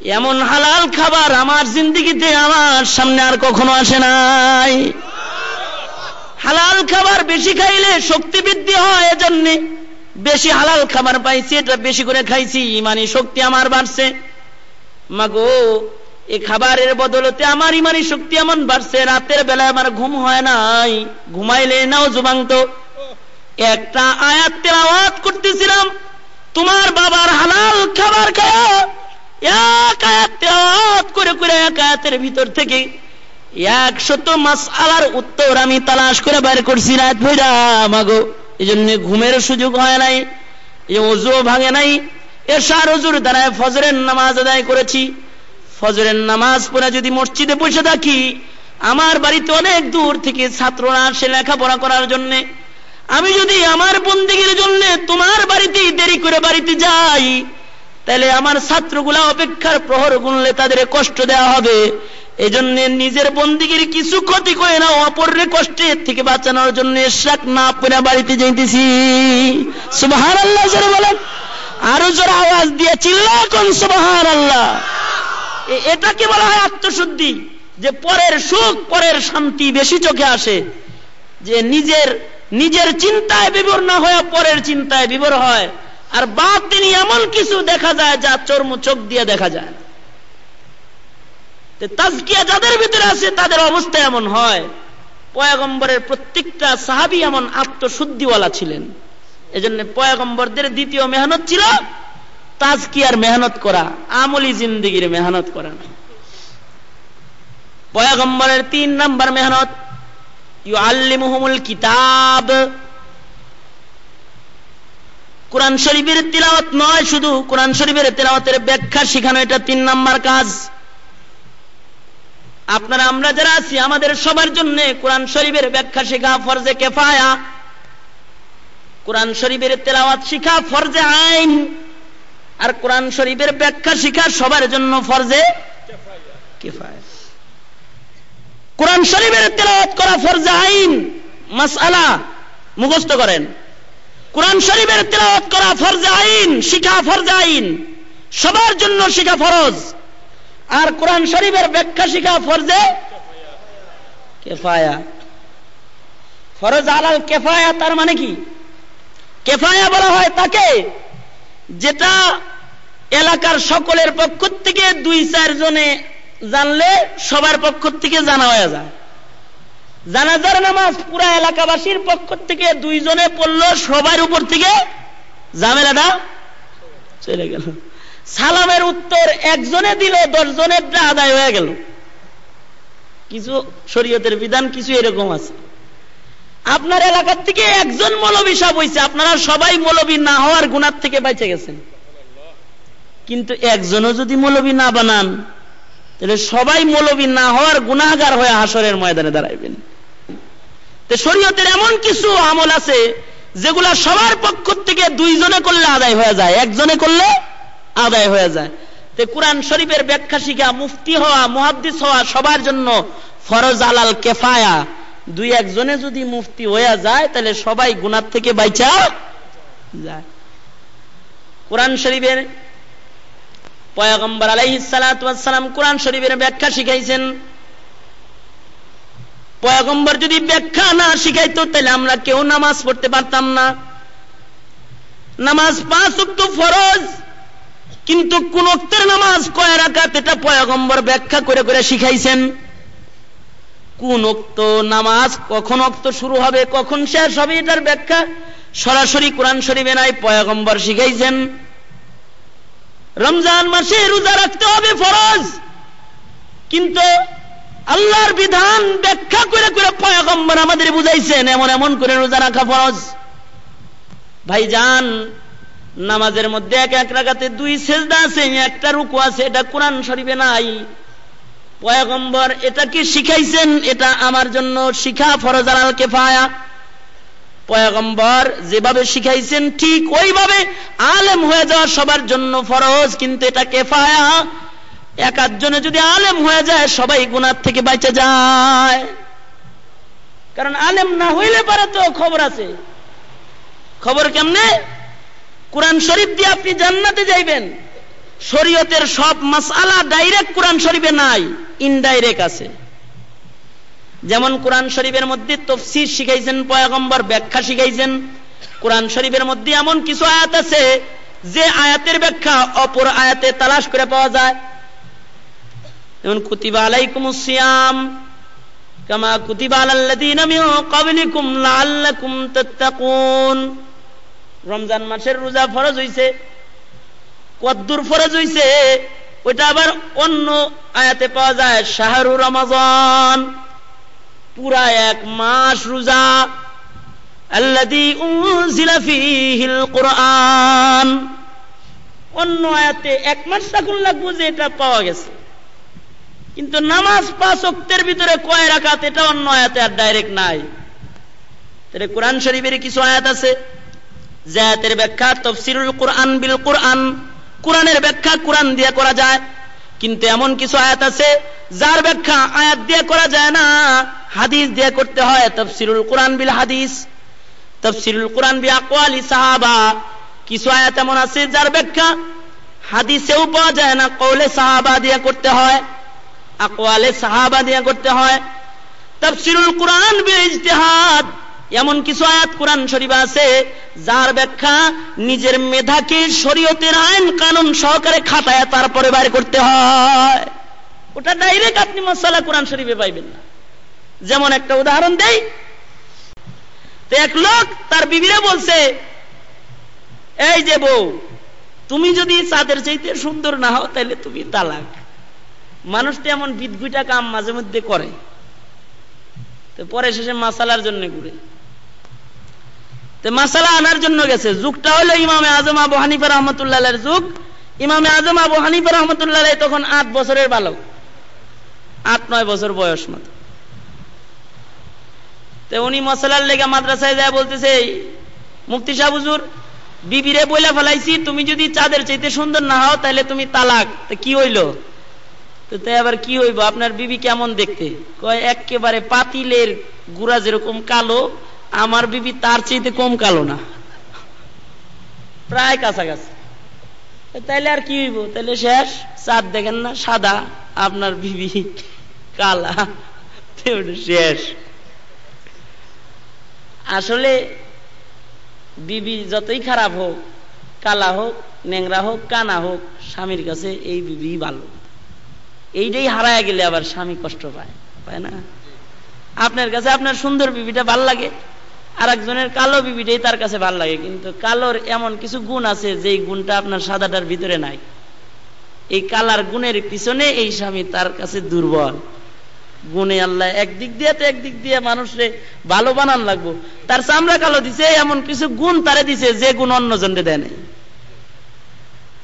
এমন হালাল খাবার আমার জিন্দিগিতে আমার সামনে আর কখনো আসে নাই। হালাল খাবার বেশি খাইলে শক্তি বৃদ্ধি হয় এজন্যে। বেশি হালাল খাবার পাইছি, এটা বেশি করে খাইছি, ইমানি শক্তি আমার বাড়ছে। মাগো এই খাবারের বদলতে আমার ইমানি শক্তি এমন বাড়ছে, রাতের বেলায় আমার ঘুম হয় নাই। ঘুমাইলে নাও জুবান্ত একটা আয়াত তেলাওয়াত করতেছিলাম, তোমার বাবার হালাল খাবার খায় এক আয়াত তেলাওয়াত করে করে এক ভিতর থেকে একশত মাস আলার উত্তর আমি তালাশ করে বাইর করছি রাত ভৈরা, মাগো। এই জন্য ঘুমের সুযোগ হয় নাই এই অজুও ভাঙে নাই। এসার অজুর দ্বারায় ফজরের নামাজ আদায় করেছি। ফজরের নামাজ পড়ে যদি মসজিদে বসে থাকি, আমার বাড়িতে অনেক দূর থেকে ছাত্ররা আসে লেখাপড়া করার জন্য। আমি যদি আমার বন্দিগির জন্য তোমার বাড়িতে দেরি করে বাড়িতে যাই তাহলে আমার ছাত্রগুলা অপেক্ষার প্রহর গুনলে তাদের কষ্ট দেওয়া হবে। এই জন্য নিজের বন্দিগির কিছু ক্ষতি করে না অপরের কষ্টের থেকে বাঁচানোর জন্য শাক না পড়ে বাড়িতে যাইতেছি। সুবাহার আল্লাহ বলেন। আরও জোরে আওয়াজ দিয়ে চিল্লা কোন সুবাহার আল্লাহ এটাকে বলা হয় আত্মশুদ্ধি, যে পরের সুখ, পরের শান্তি বেশি চোখে আসে। যে নিজের নিজের চিন্তায় বিবর না হয়ে পরের চিন্তায় বিবর হয়। আর বা তিনি এমন কিছু দেখা যায় যা চর্ম চোখ দিয়ে দেখা যায়। তাজকিয়া যাদের ভিতরে আছে, তাদের অবস্থা এমন হয়, পয়াগম্বরের প্রত্যেকটা সাহাবি এমন আত্মশুদ্ধিওয়ালা ছিলেন। এজন্য পয়াগম্বরদের দ্বিতীয় মেহনত ছিল তাজকিয়ার মেহনত করা, আমলি জিন্দিগির মেহনত করা। না পয়গম্বরের তিন নাম্বার মেহনত ইউ আল্লিমুহুমুল কিতাব। কোরআন শরীফের তিলাওয়াত নয়, শুধু কোরআন শরীফের তিলাওয়াতের ব্যাখ্যা শেখানো, এটা তিন নাম্বার কাজ। আপনারা, আমরা যারা আছি, আমাদের সবার জন্য কোরআন শরীফের ব্যাখ্যা শেখা ফরজে কেফায়া, কোরআন শরীফের তেলাওয়াত শিখা ফরজে আইন, আর কোরআন শরীফের ব্যাখ্যা শিখা সবার জন্য ফরজে কোরআন শরীফের তেলাওয়াত করা ফরজে আইন, মাসআলা মুখস্থ করেন। কোরআন শরীফের তেলাওয়াত করা ফরজে আইন, শিখা ফরজে আইন। সবার জন্য শিখা ফরজ। আর কোরআন শরীফের ব্যাখ্যা শিখা ফরজে কেফায়া। ফরজ আলাল কেফায়া, তার মানে কি? কেফায়া বলা হয় তাকে যেটা এলাকার সকলের পক্ষ থেকে দুই চার জনে জানলে সবার পক্ষ থেকে জানা হয়ে যায়। জানাজার নামাজ পুরা এলাকাবাসীর পক্ষ থেকে দুইজনে পড়ল সবার উপর থেকে ঝামেলাটা চলে গেল। সালামের উত্তর একজনে দিল, দশজনের আদায় হয়ে গেল। কিছু শরীয়তের বিধান, কিছু এরকম আছে। আপনার এলাকার থেকে একজন মৌলবী সাহ হয়েছে আপনারা সবাই মৌলবী না হওয়ার গুণার থেকে বেঁচে গেছেন। কিন্তু একজনও যদি মৌলবী না বানান, তাহলে সবাই মৌলবী না হওয়ার গুণাগার হয়ে হাসরের ময়দানে দাঁড়াইবেন। শরীয়তের এমন কিছু আমল আছে যেগুলা সবার পক্ষ থেকে দুইজনে করলে আদায় হয়ে যায়, একজনে করলে আদায় হয়ে যায়। তো কোরআন শরীফের ব্যাখ্যা শিখা, মুফতি হওয়া, মুহাদ্দিস হওয়া সবার জন্য ফরজ আলাল কেফায়া। দুই একজনে যদি মুফতি হয়ে যায়, তাহলে সবাই গুনার থেকে বাইচা যায়। কোরআন শরীফের পয়গম্বর আলাইহিস সালাম কোরআন শরীফের ব্যাখ্যা শিখাইছেন পয়গম্বর যদি ব্যাখ্যা না শিখাইতো, তাহলে আমরা কেউ নামাজ পড়তে পারতাম না। নামাজ পাঁচ উক্ত ফরজ, কিন্তু কোন অক্তের নামাজ কয় রাকাত, এটা পয়গম্বর ব্যাখ্যা করে করে শিখাইছেন। কোন অক্ত নামাজ, কখন অক্ত শুরু হবে, কখন শেষ হবে, এটার ব্যাখ্যা সরাসরি কোরআন শরীফে নাই, পয়গম্বর শিখাইছেন। রমজান মাসে রোজা রাখতে হবে ফরজ, কিন্তু আল্লাহর বিধান ব্যাখ্যা করে করে পয়গম্বর আমাদের বুঝাইছেন, এমন এমন করে রোজা রাখা ফরজ। ভাইজান, নামাজের মধ্যে এক এক রাগাতে দুই সেজদা আছে, একটা রুকু আছে, এটা কোরআন শরীফে নাই। পয়গম্বর এটা কি শিখাইছেন? এটা আমার জন্য শিখা ফরজ আলাল কেফায়া। পয়গম্বর যেভাবে শিখাইছেন ঠিক ওইভাবে আলেম হয়ে যাওয়া সবার জন্য ফরজ, কিন্তু এটা কেফায়া। এক আধজনে যদি আলেম হয়ে যায়, সবাই গুনার থেকে বাঁচে যায়। কারণ আলেম না হইলে পারে তো খবর আছে। খবর কেমনে? কোরআন শরীফ দিয়ে আপনি জান্নাতে যাইবেন। শরীয়তের সব মাসালা ডাইরেক্ট কোরআন শরীফে নাই, ইনডাইরেক্ট আছে। যেমন কোরআন শরীফের মধ্যে তফসির শিখাইছেন, পয়গম্বর ব্যাখ্যা শিখাইছেন। কোরআন শরীফের মধ্যে এমন কিছু আয়াত আছে, যে আয়াতের ব্যাখ্যা অপর আয়াতে তালাশ করে পাওয়া যায়। যেমন কুতিবা আলাইকুম সিয়াম, কামা কুতিবা আলাল্লাযীনা মিন ক্বাবলিকুম লাআল্লাকুম তাত্তাকুন। রমজান মাসের রোজা ফরজ হইছে, কদ্দুর ফরজ হইছে, ওইটা আবার অন্য আয়াতে পাওয়া যায়, শাহরু রমাজান। পুরা এক মাস রোজা, আল্লাযী উনজিলা ফীহিল কুরআন। অন্য আয়াতে এক মাস থাকুন লাগবো যে এটা পাওয়া গেছে। কিন্তু নামাজ পাঁচ অক্তের ভিতরে কয় রাকাত, এটা অন্য আয়াতে আর ডাইরেক্ট নাই। তাহলে কোরআন শরীফের কিছু আয়াত আছে? যে আয়াতের ব্যাখ্যা, তফসিরুল কোরআন বিল কোরআন। কোরআনের ব্যাখ্যা কোরআন দিয়ে করা যায়। কিন্তু এমন কিছু আয়াত আছে, যার ব্যাখ্যা আয়াত দিয়ে করা যায় না। হাদিস দিয়ে করতে হয় তফসিরুল কোরআন বিল হাদিস। তফসিরুল কোরআন বি আকওয়ালি সাহাবা। কিছু আয়াত এমন আছে যার ব্যাখ্যা হাদিসেও পাওয়া যায় না কৌলে সাহাবা দিয়ে করতে হয়। আকওয়ালে সাহাবা দিয়ে করতে হয়। তফসিরুল কোরআন বি এমন কিছু আয়াত কোরআন শরীফ আছে, যার ব্যাখ্যা নিজের মেধাকে শরীয়তের আইন কানুন সহকারে খাতায় তারপরে বাইর করতে হয়। ওটা ডাইরেক্ট আপনি মশালা কোরআন শরীফে পাইবেন না। যেমন একটা উদাহরণ দেই, তো এক লোক তার বিবিরে বলছে, এই যে বউ, তুমি যদি চাঁদের চাইতে সুন্দর না হও তাহলে তুমি তালাক। মানুষটা এমন বিদগুইটা কাম মাঝে মধ্যে করে। তো পরে শেষে মাসালার জন্য ঘুরে। তো মাসালা আনার জন্য গেছে। যুগটা হলো ইমামে আজম আবু হানিফা রহমতুল্লাহ যুগ। ইমামে আজম আবু হানিফা রহমতুল্লাহ তখন আট বছরের বালক। আট, নয় বছর বয়স মতো। তো উনি মশলার লেগে মাদ্রাসায় যায় বলতেছে মুফতি সাহ হুজুর, বিবিরে বইলা ফেলাইছি, তুমি যদি চাঁদের চাইতে সুন্দর না হও তাহলে তুমি তালাক। তো কি হইল? তো তাই আবার কি হইব? আপনার বিবি কেমন দেখতে? কয় একেবারে পাতিলের গুড়া যেরকম কালো, আমার বিবি তার চাইতে কম কালো না। প্রায় কাছাকাছি। তাইলে আর কি হইব? তাইলে শেষ। চাঁদ দেখেন না, সাদা। আপনার বিবি কালা। শেষ। আসলে বিবি যতই খারাপ হোক, কালা হোক নেংরা হোক, কানা হোক, স্বামীর কাছে এই বিবি ভালো। এইটাই হারায় গেলে আবার স্বামী কষ্ট পায় পায় না? আপনার কাছে আপনার সুন্দর বিবিটা ভালো লাগে আর একজনের কালো বিবিটাই তার কাছে ভালো লাগে, কিন্তু কালোর এমন কিছু গুণ আছে যে গুণটা আপনার সাদাটার ভিতরে নাই। এই কালার গুণের পিছনে এই স্বামী তার কাছে দুর্বল। গুণে আল্লাহ একদিক দিয়ে তো একদিক দিয়ে মানুষরে ভালো বানান লাগবো। তার চামড়া কালো দিছে, এমন কিছু গুণ তারে দিছে যে গুণ অন্য জনরে দেয় নাই।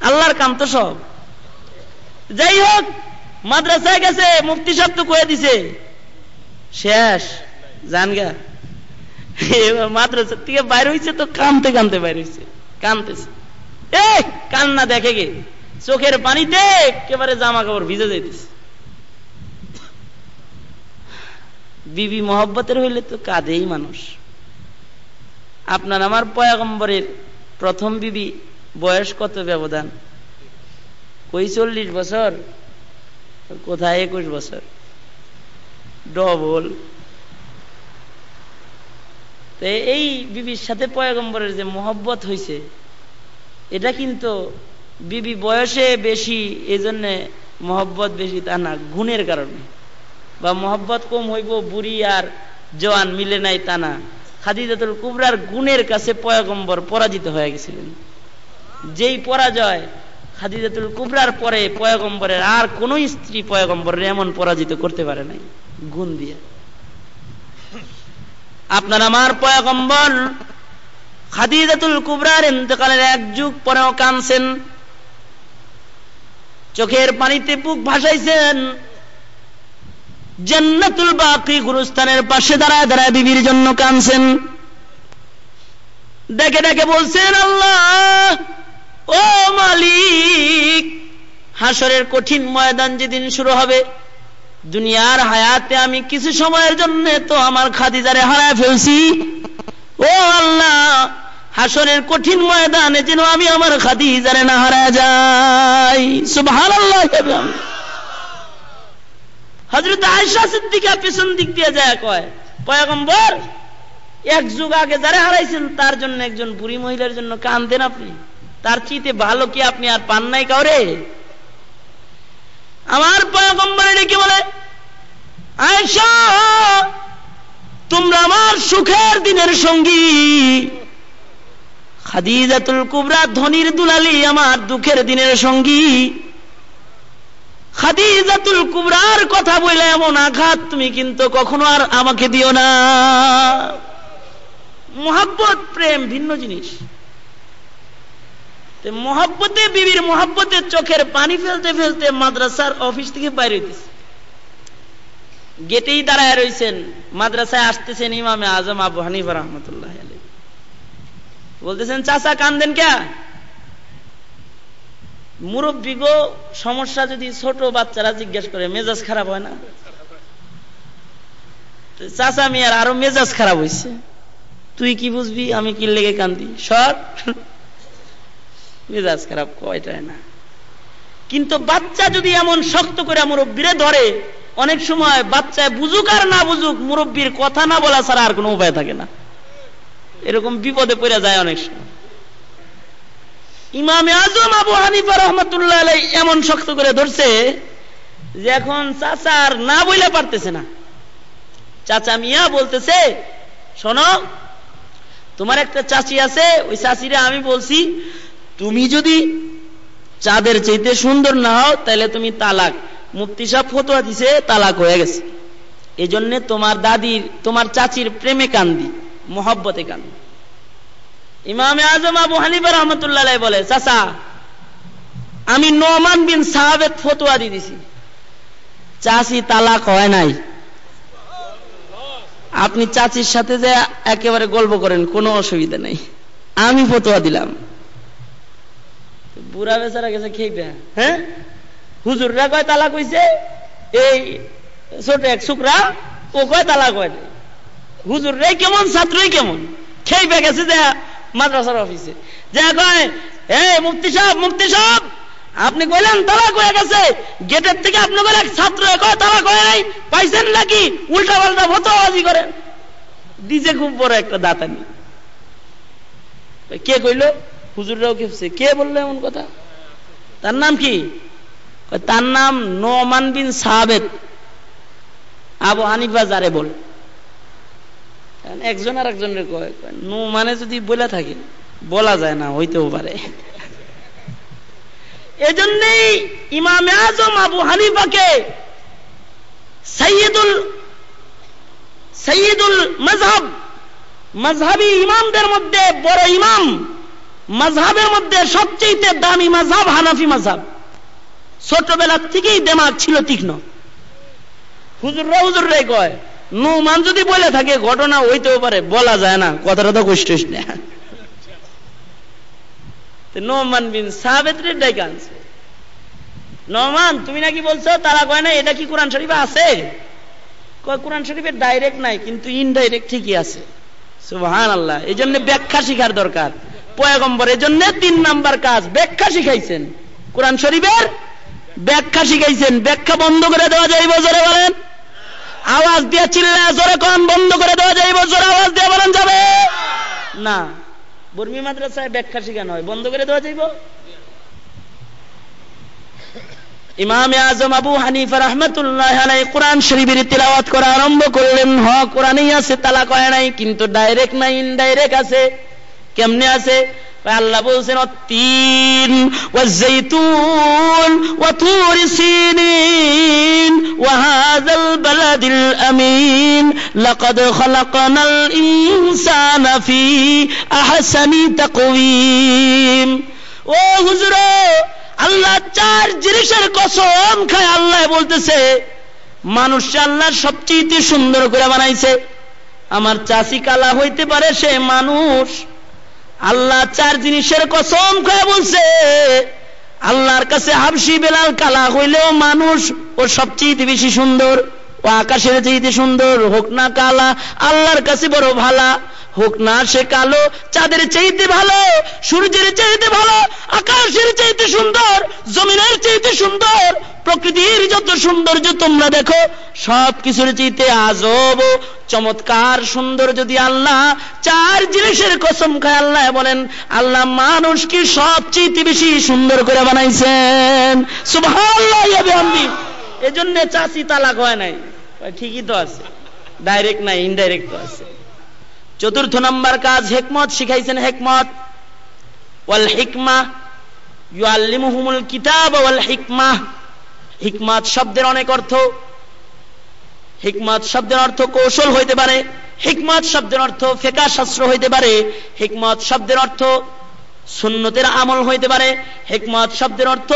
আল্লাহর কাম তো সব। যাই হোক মাদ্রাসায় গেছে মুক্তি সব কয়ে দিছে। শেষ জান গা মাদ্রাসা থেকে বাইর হয়েছে তো কানতে কানতে বাইর হয়েছে কানতেছে। এ কান্না দেখে গে। চোখের পানিতে একেবারে জামা কাপড় ভিজে যাইতেছে। বিবি মহব্বতের হইলে তো কাঁদেই মানুষ। আপনার আমার পয়াগম্বরের প্রথম বিবি বয়স কত ব্যবধান? কই চল্লিশ বছর। কোথায় একুশ বছর? ডবল। এই বিবির সাথে পয়গম্বরের যে মোহব্বত হয়েছে এটা কিন্তু বিবি বয়সে বেশি এই জন্যে মহব্বত বেশি তা না, গুণের কারণে। বা মহব্বত কম হইব, বুড়ি আর জওয়ান মিলে নাই তা না। খাদিজাতুল কুবরার গুণের কাছে পয়গম্বর পরাজিত হয়ে গেছিলেন। যেই পরাজয় খাদিজাতুল কুবরার পরে পয়গম্বরের আর কোন স্ত্রী পয়গম্বরের এমন পরাজিত করতে পারে নাই। গুণ দিয়ে। আপনার আমার পয়গম্বর খাদিজাতুল কুবরার ইন্তকালের এক যুগ পরেও কানছেন চোখের পানিতে পুক ভাসাইছেন। জান্নাতুল বাকি গুরুস্থানের পাশে দাঁড়ায় দাঁড়ায় বিবির জন্য কানছেন ডেকে ডেকে বলছেন, আল্লাহ! ও মালিক হাসরের কঠিন ময়দান যেদিন শুরু হবে, দুনিয়ার হায়াতে আমি কিছু সময়ের জন্য তো আমার খাদিজারে হারায় ফেলছি। ও আল্লাহ হাসরের কঠিন ময়দানে যেন আমি আমার খাদিজারে না হারায় যাই। সুবহানাল্লাহ হজরত আয়সা সিদ্দিকা পেছন দিক দিয়ে যায় কয়, পয়গম্বর, এক যুগ আগে যারা হারাইছেন তার জন্য একজন বুড়ি মহিলার জন্য কান্দেন আপনি। তার চিতে ভালো কি আপনি আর পান নাই কাউরে? আমার পয়গম্বর ডেকে বলে আয়সা তোমরা আমার সুখের দিনের সঙ্গী। খাদিজাতুল কুবরা ধনির দুলালি আমার দুঃখের দিনের সঙ্গী। খাদিজাতুল কুবরার কথা বলে এমন আঘাত তুমি কিন্তু কখনো আর আমাকে দিও না। মোহাব্বত, প্রেম, ভিন্ন জিনিস। মোহাব্বতে, বিবির মোহাব্বতে, চোখের পানি ফেলতে ফেলতে মাদ্রাসার অফিস থেকে বাইরে হইতেছে। গেটেই দাঁড়ায় রয়েছেন মাদ্রাসায় আসতেছেন ইমামে আজম আবু হানিফা রহমতুল্লাহ বলতেছেন, চাচা, কান্দেন কে মুরব্বী গো, সমস্যা যদি ছোট বাচ্চারা জিজ্ঞেস করে, মেজাজ খারাপ হয় না? চাচা মিয়ার আরও মেজাজ খারাপ হয়েছে তুই কি বুঝবি? আমি কি লেগে কান্দি? সর। মেজাজ খারাপ কয়টায় না। কিন্তু বাচ্চা যদি এমন শক্ত করে মুরব্বীরে ধরে, অনেক সময় বাচ্চায় বুঝুক আর না বুঝুক, মুরব্বীর কথা না বলা ছাড়া আর কোনো উপায় থাকে না। এরকম বিপদে পড়ে যায় অনেক সময়। ইমামে আজম আবু হানিফা রহমতুল্লাহ এমন শক্ত করে ধরছে যে এখন চাচার না বইলে পারতেছে না। চাচা মিয়া বলতেছে, শোনো, তোমার একটা চাচি আছে, ওই চাচিরা আমি বলছি তুমি যদি চাঁদের চাইতে সুন্দর না হও, তাহলে তুমি তালাক। মুফতি সাহেব ফতোয়া দিছে, তালাক হয়ে গেছে। এই জন্য তোমার দাদির তোমার চাচির প্রেমে কান্দি, মোহব্বতে কান্দি। ইমামে আজম আবু হানিফা রহমতুল্লাহ বলে, চাচা, আমি নোমান বিন সাহাবেদ ফতোয়া দিয়ে দিছি। চাচি তালাক হয় নাই। আপনি চাচির সাথে যে একেবারে গল্প করেন, কোনো অসুবিধা নাই। আমি ফতোয়া দিলাম। বুড়া বেচারা গেছে খেয়ে হ্যাঁ? হুজুররা কয় তালা কইছে এই ছোট এক শুকরা, ও কয়, তালাক হয় নাই। হুজুররাই কেমন, ছাত্রই কেমন? খেয়ে গেছে যে মাদ্রাসার অফিসে। যে কয়, এই মুক্তি সাহেব মুক্তি সাহেব, আপনি কইলেন তালাক হয়ে গেছে। গেটের থেকে আপনি বলেন ছাত্র কয় তালা হয়ে নাই? পাইছেন নাকি? উল্টা পাল্টা ভতবাজি করেন। দিছে খুব বড় একটা দাতানি কে কইল? হুজুররাও খেপছে কে বলল এমন কথা? তার নাম কি? তার নাম নোমান বিন সাহাবেদ আবু হানিফা যারে বল। একজন আর একজনের কয় নু মানে যদি বলে থাকে, বলা যায় না, হইতেও পারে। এজন্যই ইমামে আজম আবু হানিফাকে সৈয়দুল সৈয়দুল মজহাব মজহাবি ইমামদের মধ্যে বড় ইমাম মজহাবের মধ্যে সবচেয়ে দামি মজহাব হানাফি মজহাব ছোটবেলা থেকেই দেমাগ ছিল তীক্ষ্ণ। হুজুররা হুজুররাই কয়, নুমান যদি বলে থাকে, ঘটনা হইতেও পারে, বলা যায় না, কথাটা তো কষ্ট না। নোমান বিন নমান, তুমি নাকি বলছো, তারা কয় না, এটা কি কোরআন শরীফে আছে? কয়, কোরআন শরীফে ডাইরেক্ট নাই, কিন্তু ইনডাইরেক্ট ঠিকই আছে। সুবহান আল্লাহ এই জন্য ব্যাখ্যা শিখার দরকার। পয়গম্বর এই জন্য তিন নাম্বার কাজ, ব্যাখ্যা শিখাইছেন। কোরআন শরীফের ব্যাখ্যা শিখাইছেন। ব্যাখ্যা বন্ধ করে দেওয়া যাইব, জোরে বলেন। আওয়াজ দিয়ে চিল্লা, জোরে কম বন্ধ করে দেওয়া যাইব, জোরে আওয়াজ দিয়ে বলেন, যাবে। না মাদ্রাসায় ব্যাখ্যা শিখানো হয়, বন্ধ করে দেওয়া যাইব। ইমাম আজম আবু হানিফা রহমতুল্লাহ আলাই কোরআন শরীফের তিলাওয়াত করা আরম্ভ করলেন। হ, কোরআনেই আছে, তালা কয় নাই, কিন্তু ডাইরেক্ট নাই ইনডাইরেক্ট আছে। কেমনে আছে আল্লাহ বলছেন তিন والزيتون وطور سينين وهذا البلد الأمين لقد خلقنا الإنسان في أحسن تقويم ও হুজুর আল্লাহ চার জিনিসের কসম খায় আল্লাহ বলতেছে মানুষ আল্লাহ সবচেয়ে সুন্দর করে বানাইছে আমার চাষি কালা হইতে পারে সে মানুষ আল্লাহ চার জিনিসের কসম করে বলছে। আল্লাহর কাছে হাবসি বেলাল কালা হইলেও মানুষ ও সবচেয়ে বেশি সুন্দর, ও আকাশের চেয়ে সুন্দর, হোক না কালা, আল্লাহর কাছে বড় ভালা। হোক না সে কালো, চাঁদের চাইতে ভালো, সূর্যের চাইতে ভালো, আকাশের চাইতে সুন্দর, জমিনের চাইতে সুন্দর, প্রকৃতির যত সৌন্দর্য তোমরা দেখো সব কিছুর চাইতে আজব চমৎকার সুন্দর যদি আল্লাহ, চার জিনিসের কসম খায় আল্লাহ বলেন, আল্লাহ মানুষকে সবচেয়ে বেশি সুন্দর করে বানাইছেন? সুবহানাল্লাহ এজন্য চাষি তালাক হয় নাই। ঠিকই তো আছে। ডাইরেক্ট নাই ইনডাইরেক্ট তো আছে। চতুর্থ নম্বর কাজ, হেকমত, শিখাইছেন হেকমত। ওয়াল হিকমা, ইউআল্লিমুহুমুল কিতাব ওয়াল হিকমা। হিকমত শব্দের অনেক অর্থ। হিকমত শব্দের অর্থ কৌশল হইতে পারে। হিকমত শব্দের অর্থ ফেকা শাস্ত্র হইতে পারে। হিকমত শব্দের অর্থ সুন্নতের আমল হইতে পারে। হিকমত শব্দের অর্থ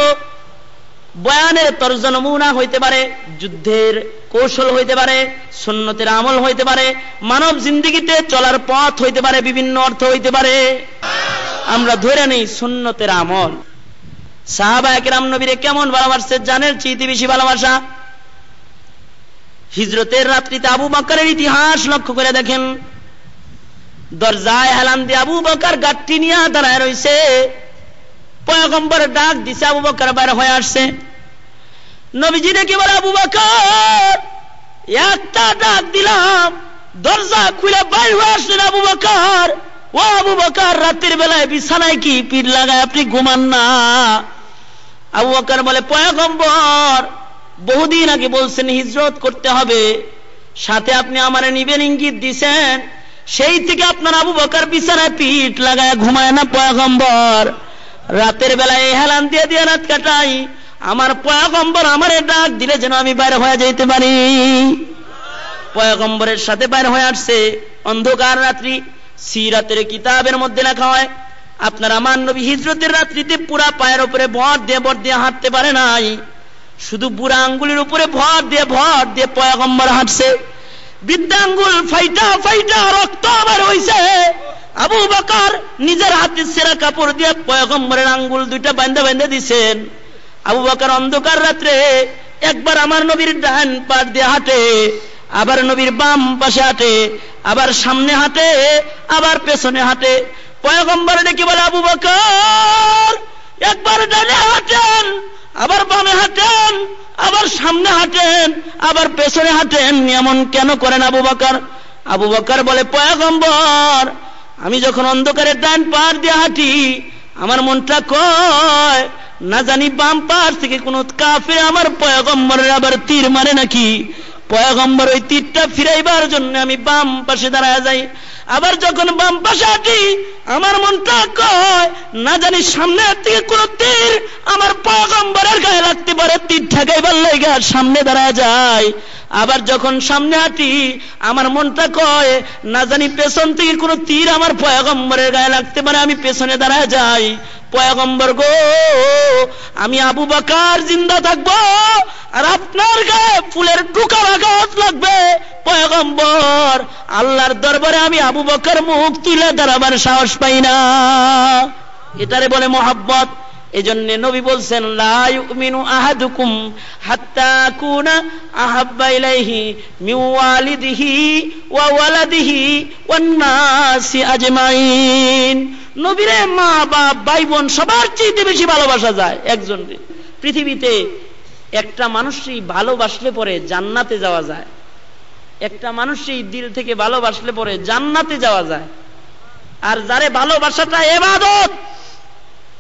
বয়ানের তর্জ নমুনা হইতে পারে, যুদ্ধের কৌশল হইতে পারে, সুন্নতের আমল হইতে পারে, মানব জিন্দিগিতে চলার পথ হইতে পারে, বিভিন্ন অর্থ হইতে পারে। আমরা ধরে নেই সুন্নতের আমল। সাহাবা একরাম নবীরে কেমন ভালোবাসছে জানের চেয়ে বেশি ভালোবাসা? হিজরতের রাত্রিতে আবু বাকারের ইতিহাস লক্ষ্য করে দেখেন। দরজায় হেলান দিয়ে আবু বাকার গাঠটি নিয়ে দাঁড়ায় রয়েছে পয়গম্বর ডাক দিছে আবু বকর, বাইরে হয়ে আসছে। নবীজি ডেকে বলে, আবু বকর, একটা ডাক দিলাম, দরজা খুলে বাইর হয়ে আসলেন আবু বকর। ও আবু বকর, রাতের বেলায় বিছানায় কি পিঠ লাগায় আপনি ঘুমান না? আবু বকর বলে, পয়গম্বর, বহুদিন আগে বলছেন হিজরত করতে হবে। সাথে আপনি আমার নিবেন ইঙ্গিত দিছেন। সেই থেকে আপনার আবু বকর বিছানায় পিঠ লাগায় ঘুমায় না পয়গম্বর। রাতের বেলায় হেলান দিয়ে দিয়ে রাত কাটাই। আমার পয়গম্বর আমার ডাক দিলে যেন আমি বাইরে হয়ে যাইতে পারি। পয়গম্বরের সাথে বাইরে হয়ে আসছে। অন্ধকার রাত্রি, সিরাতের কিতাবের মধ্যে লেখা হয়, আপনার আমার নবী হিজরতের রাত্রিতে পুরা পায়ের উপরে ভর দিয়ে ভর দিয়ে হাঁটতে পারে নাই। শুধু বুড়া আঙ্গুলের উপরে ভর দিয়ে ভর দিয়ে পয়গম্বর হাঁটছে। বৃদ্ধাঙ্গুল ফাইটা ফাইটা, রক্ত আবার হইছে। আবু বাকার নিজের হাতে সেরা কাপড় দিয়ে পয়গম্বরের আঙ্গুল দুইটা বান্ধে বান্ধে দিছেন। আবু বাকার অন্ধকার রাত্রে একবার আমার নবীর ডান পাট দিয়ে হাঁটে, আবার নবীর বাম পাশে হাঁটে, আবার সামনে হাঁটে, আবার পেছনে হাঁটে। পয়গম্বর ডেকে বলে, আবু বাকার, একবার ডানে হাঁটেন, আবার বামে হাঁটেন আবার সামনে হাঁটেন, আবার পেছনে হাঁটেন, এমন কেন করেন আবু বাকার? আবু বাকার বলে, পয়গম্বর, আমি যখন অন্ধকারের ডান পার দিয়ে হাঁটি, আমার মনটা কয়, না জানি বাম পার থেকে কোন কাফে আমার পয়াগম্বরের আবার তীর মারে নাকি? পয়গম্বর ওই তীরটা ফিরাইবার জন্য আমি বাম পাশে দাঁড়ায় যাই। আবার যখন বাম পাশে হাঁটি আমার মনটা কয়, না জানি সামনে থেকে কোন তীর, আমার পয়গম্বরের গায়ে লাগতে পারে, তীর ঠেকাইবার লেগে সামনে দাঁড়া যায়। আবার যখন সামনে হাঁটি আমার মনটা কয়, না জানি পেছন থেকে কোন তীর আমার পয়গম্বরের গায়ে লাগতে পারে, আমি পেছনে দাঁড়ায় যাই। পয়গম্বর গো, আমি আবু বাকার জিন্দা থাকব, আর আপনার গায়ে ফুলের টুকার আঘাত লাগবে। পয়গম্বর, আল্লাহর দরবারে আমি আবু বকর মুখ তুলে দাঁড়াবার সাহস পাই না। এটারে বলে মোহাব্বত। এজন্য নবী বলছেন, লা ইউমিনু আহাদুকুম হাত্তা কুনা আহাব্বা ইলাইহি মিন ওয়ালিদিহি ওয়া ওয়ালাদিহি ওয়ান নাসি আজমাইন। নবীরে মা, বাপ ভাই বোন সবার চেয়ে বেশি ভালোবাসা যায় একজন পৃথিবীতে একটা মানুষই ভালোবাসলে পরে জান্নাতে যাওয়া যায়। একটা মানুষই দিল থেকে ভালোবাসলে পরে জান্নাতে যাওয়া যায়। আর যারে ভালোবাসাটা এবাদত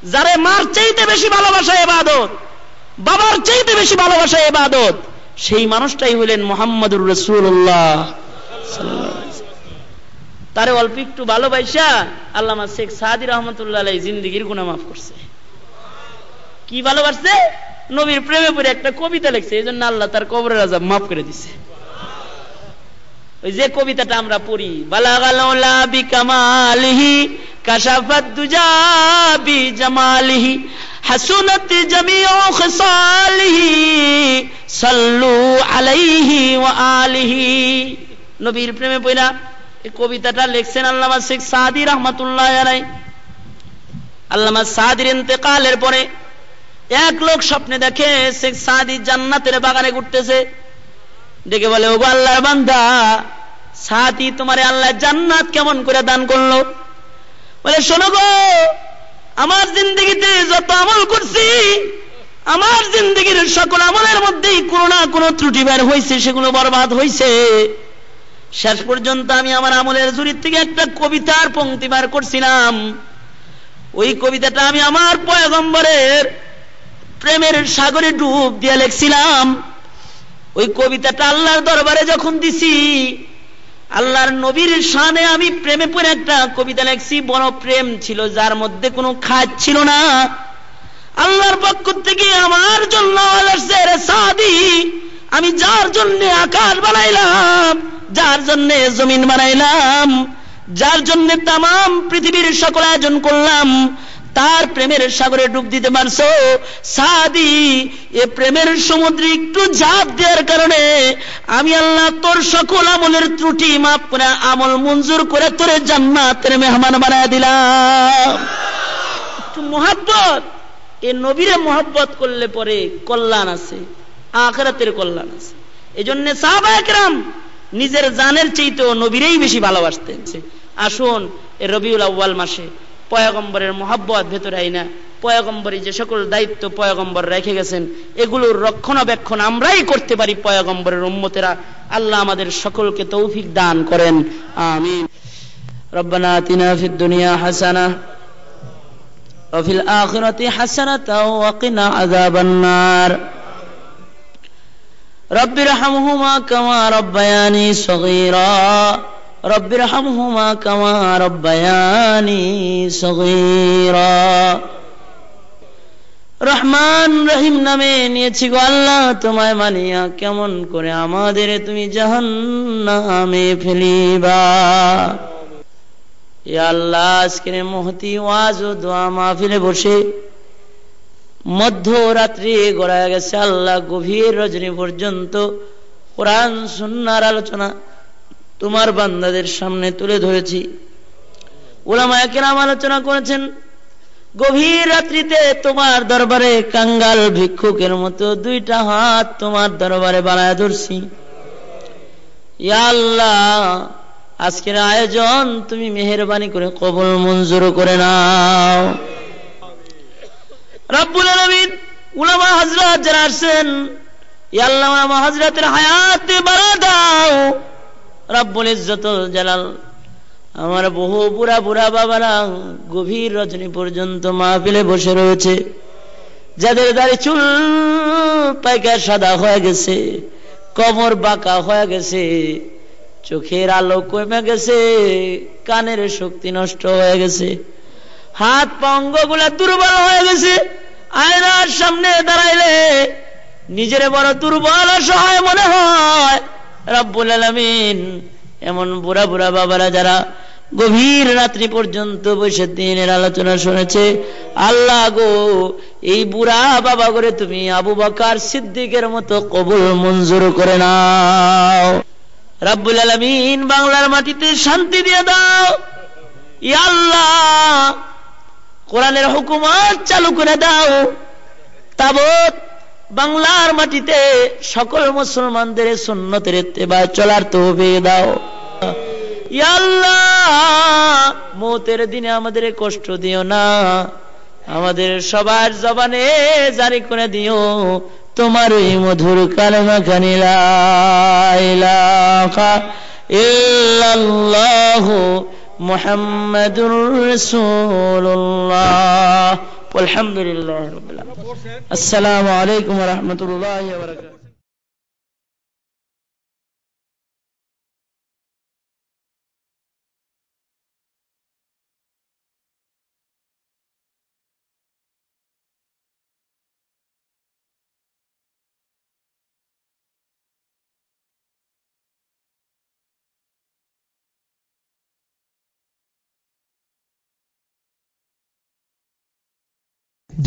যারে মার চাইতে বেশি ভালোবাসা এবাদত, বাবার চাইতে বেশি ভালোবাসা এবাদত, সেই মানুষটাই হইলেন মোহাম্মদুর রসুল্লাহ তারে অল্প একটু ভালোবাসা আল্লামা শেখ সাদি রহমতুল্লাহ জিন্দিগির গুণা মাফ করছে। কি ভালোবাসছে? নবীর প্রেমে পড়ে একটা কবিতা লিখছে এই জন্য আল্লাহ তার কবরের আজাব মাফ করে দিছে। ওই যে কবিতাটা আমরা পড়ি বালাগালা বিকামালিহি, কাশাফাত দুজা বি জামালিহি হাসুনাত জামিউ খিসালিহি, সাল্লু আলাইহি ওয়া আলিহি। নবীর প্রেমে পড়া এই কবিতাটা লিখছেন আল্লামা শেখ সাদি রহমাতুল্লাহ আলাই আল্লামা সাদির ইন্তেকালের পরে এক লোক স্বপ্নে দেখে শেখ সাদি জান্নাতের বাগানে ঘুরতেছে। ডেকে বলে ওগো আল্লাহর বান্দা, সাথী তোমারে আল্লাহ জান্নাত কেমন করে দান করল? বলে, শোনো গো, আমার জিন্দগিতে যত আমল করছি, আমার জিন্দগির সকল আমলের মধ্যেই কোনো না কোনো ত্রুটি বের হয়েছে সেগুলো বরবাদ হয়েছে শেষ পর্যন্ত আমি আমার আমলের জুরির থেকে একটা কবিতার পঙ্ক্তি বার করছিলাম। ওই কবিতাটা আমি আমার পয়গম্বরের প্রেমের সাগরে ডুব দিয়ে লেখছিলাম। ওই কবিতাটা আল্লাহর দরবারে যখন দিছি, আল্লাহর নবীর শানে আমি প্রেমে পড়ে একটা কবিতা লেখছি, বড় প্রেম ছিল, যার মধ্যে কোনো খাজ ছিল না। আল্লাহর পক্ষ থেকে আমার জন্য আমি যার জন্য আকাশ বানাইলাম, যার জন্য জমিন বানাইলাম, যার জন্য তাম পৃথিবীর সকল আয়োজন করলাম তার প্রেমের সাগরে ডুব দিতে পারছ সাদি, এ প্রেমের সমুদ্রে একটু ঝাঁপ দেওয়ার কারণে আমি আল্লাহ তোর সকল আমলের ত্রুটি মাফ করে, আমল মঞ্জুর করে তোরে জান্নাতের মেহমান বানায় দিলাম। একটু মোহাব্বত। এ নবীরে মোহাব্বত করলে পরে কল্যাণ আছে, আখরাতের কল্যাণ আছে। এই জন্য সাহাবাহাম নিজের জানের চেয়েতেও নবীরেই বেশি ভালোবাসতেন। আসুন, এ রবিউল আউ্বাল মাসে পয়গম্বরের মহাব্বত ভেতরে আইনা পয়গম্বরী যে সকল দায়িত্ব পয়গম্বর রেখে গেছেন এগুলোর রক্ষণাবেক্ষণ আমরাই করতে পারি পয়গম্বরের উম্মতেরা আল্লাহ আমাদের সকলকে তৌফিক দান করেন আমিন ربنا آتنا في الدنيا حسنة وفي الآخرة حسنة وقنا عذاب النار رب ارحمهما كما ربياني صغيرا رب ارحمهما كما ربياني صغيرا রহমান রহিম নামে নিয়েছি গো আল্লাহ তোমায় মানিয়া কেমন করে আমাদের তুমি জাহান নামে ফেলিবা এ আল্লাহ আজকের মহতি ওয়াজ ও দোয়া মাহফিলে বসে মধ্যরাত্রি গড়ায় গেছে আল্লাহ গভীর রজনী পর্যন্ত কোরআন সুন্নার আলোচনা তোমার বান্দাদের সামনে তুলে ধরেছি। ওলামায়া কেরাম আলোচনা করেছেন, গভীর রাত্রিতে তোমার দরবারে কাঙ্গাল ভিক্ষুকের মতো দুইটা হাত তোমার দরবারে বানায় ধরছি। আল্লাহ, আজকের আয়োজন তুমি মেহরবানি করে কবল মঞ্জুর করে নাও। রব্বুল আলমিন উলামা হাজরাত যারা আসছেন আল্লাহ, উলামা হজরতের হায়াতে বাড়া দাও। রব্বুল ইজ্জতুল জালাল। আমার বহু বুড়া বুড়া বাবারা গভীর রজনী পর্যন্ত মাহফিলে বসে রয়েছে। যাদের দাড়ি চুল পাইকা সাদা হয়ে গেছে কমর বাঁকা হয়ে গেছে, চোখের আলো কমে গেছে, কানের শক্তি নষ্ট হয়ে গেছে। হাত পঙ্গগুলা দুর্বল হয়ে গেছে, আয়নার সামনে দাঁড়াইলে নিজের বড় দুর্বল সহায় মনে হয় রব্বুল আলমিন। এমন বুড়া বুড়া বাবারা যারা গভীর রাত্রি পর্যন্ত বসে দিনের আলোচনা শুনেছে, আল্লাহ গো, এই বুড়া বাবা করে তুমি আবু বাকার সিদ্দিকের মতো কবুল মঞ্জুর করে নাও। রাব্বুল আলমিন বাংলার মাটিতে শান্তি দিয়ে দাও। আল্লাহ, কোরআনের হুকুমত চালু করে দাও। তাবৎ বাংলার মাটিতে সকল মুসলমানদের সুন্নতের ইত্তেবা চলার তৌফিক দাও। মৌতের দিনে আমাদের কষ্ট দিও না। আমাদের সবার জবানে জারি করে দিও। তোমার ওই মধুর কালেমা কানিলা ইল্লাল্লাহু মুহাম্মাদুর আলহামদুলিল্লাহ রাব্বিল আলামিন আসসালামু আলাইকুম ওয়া রাহমাতুল্লাহি ওয়া বারাকাতুহু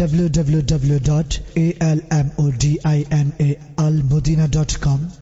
www.almodina.com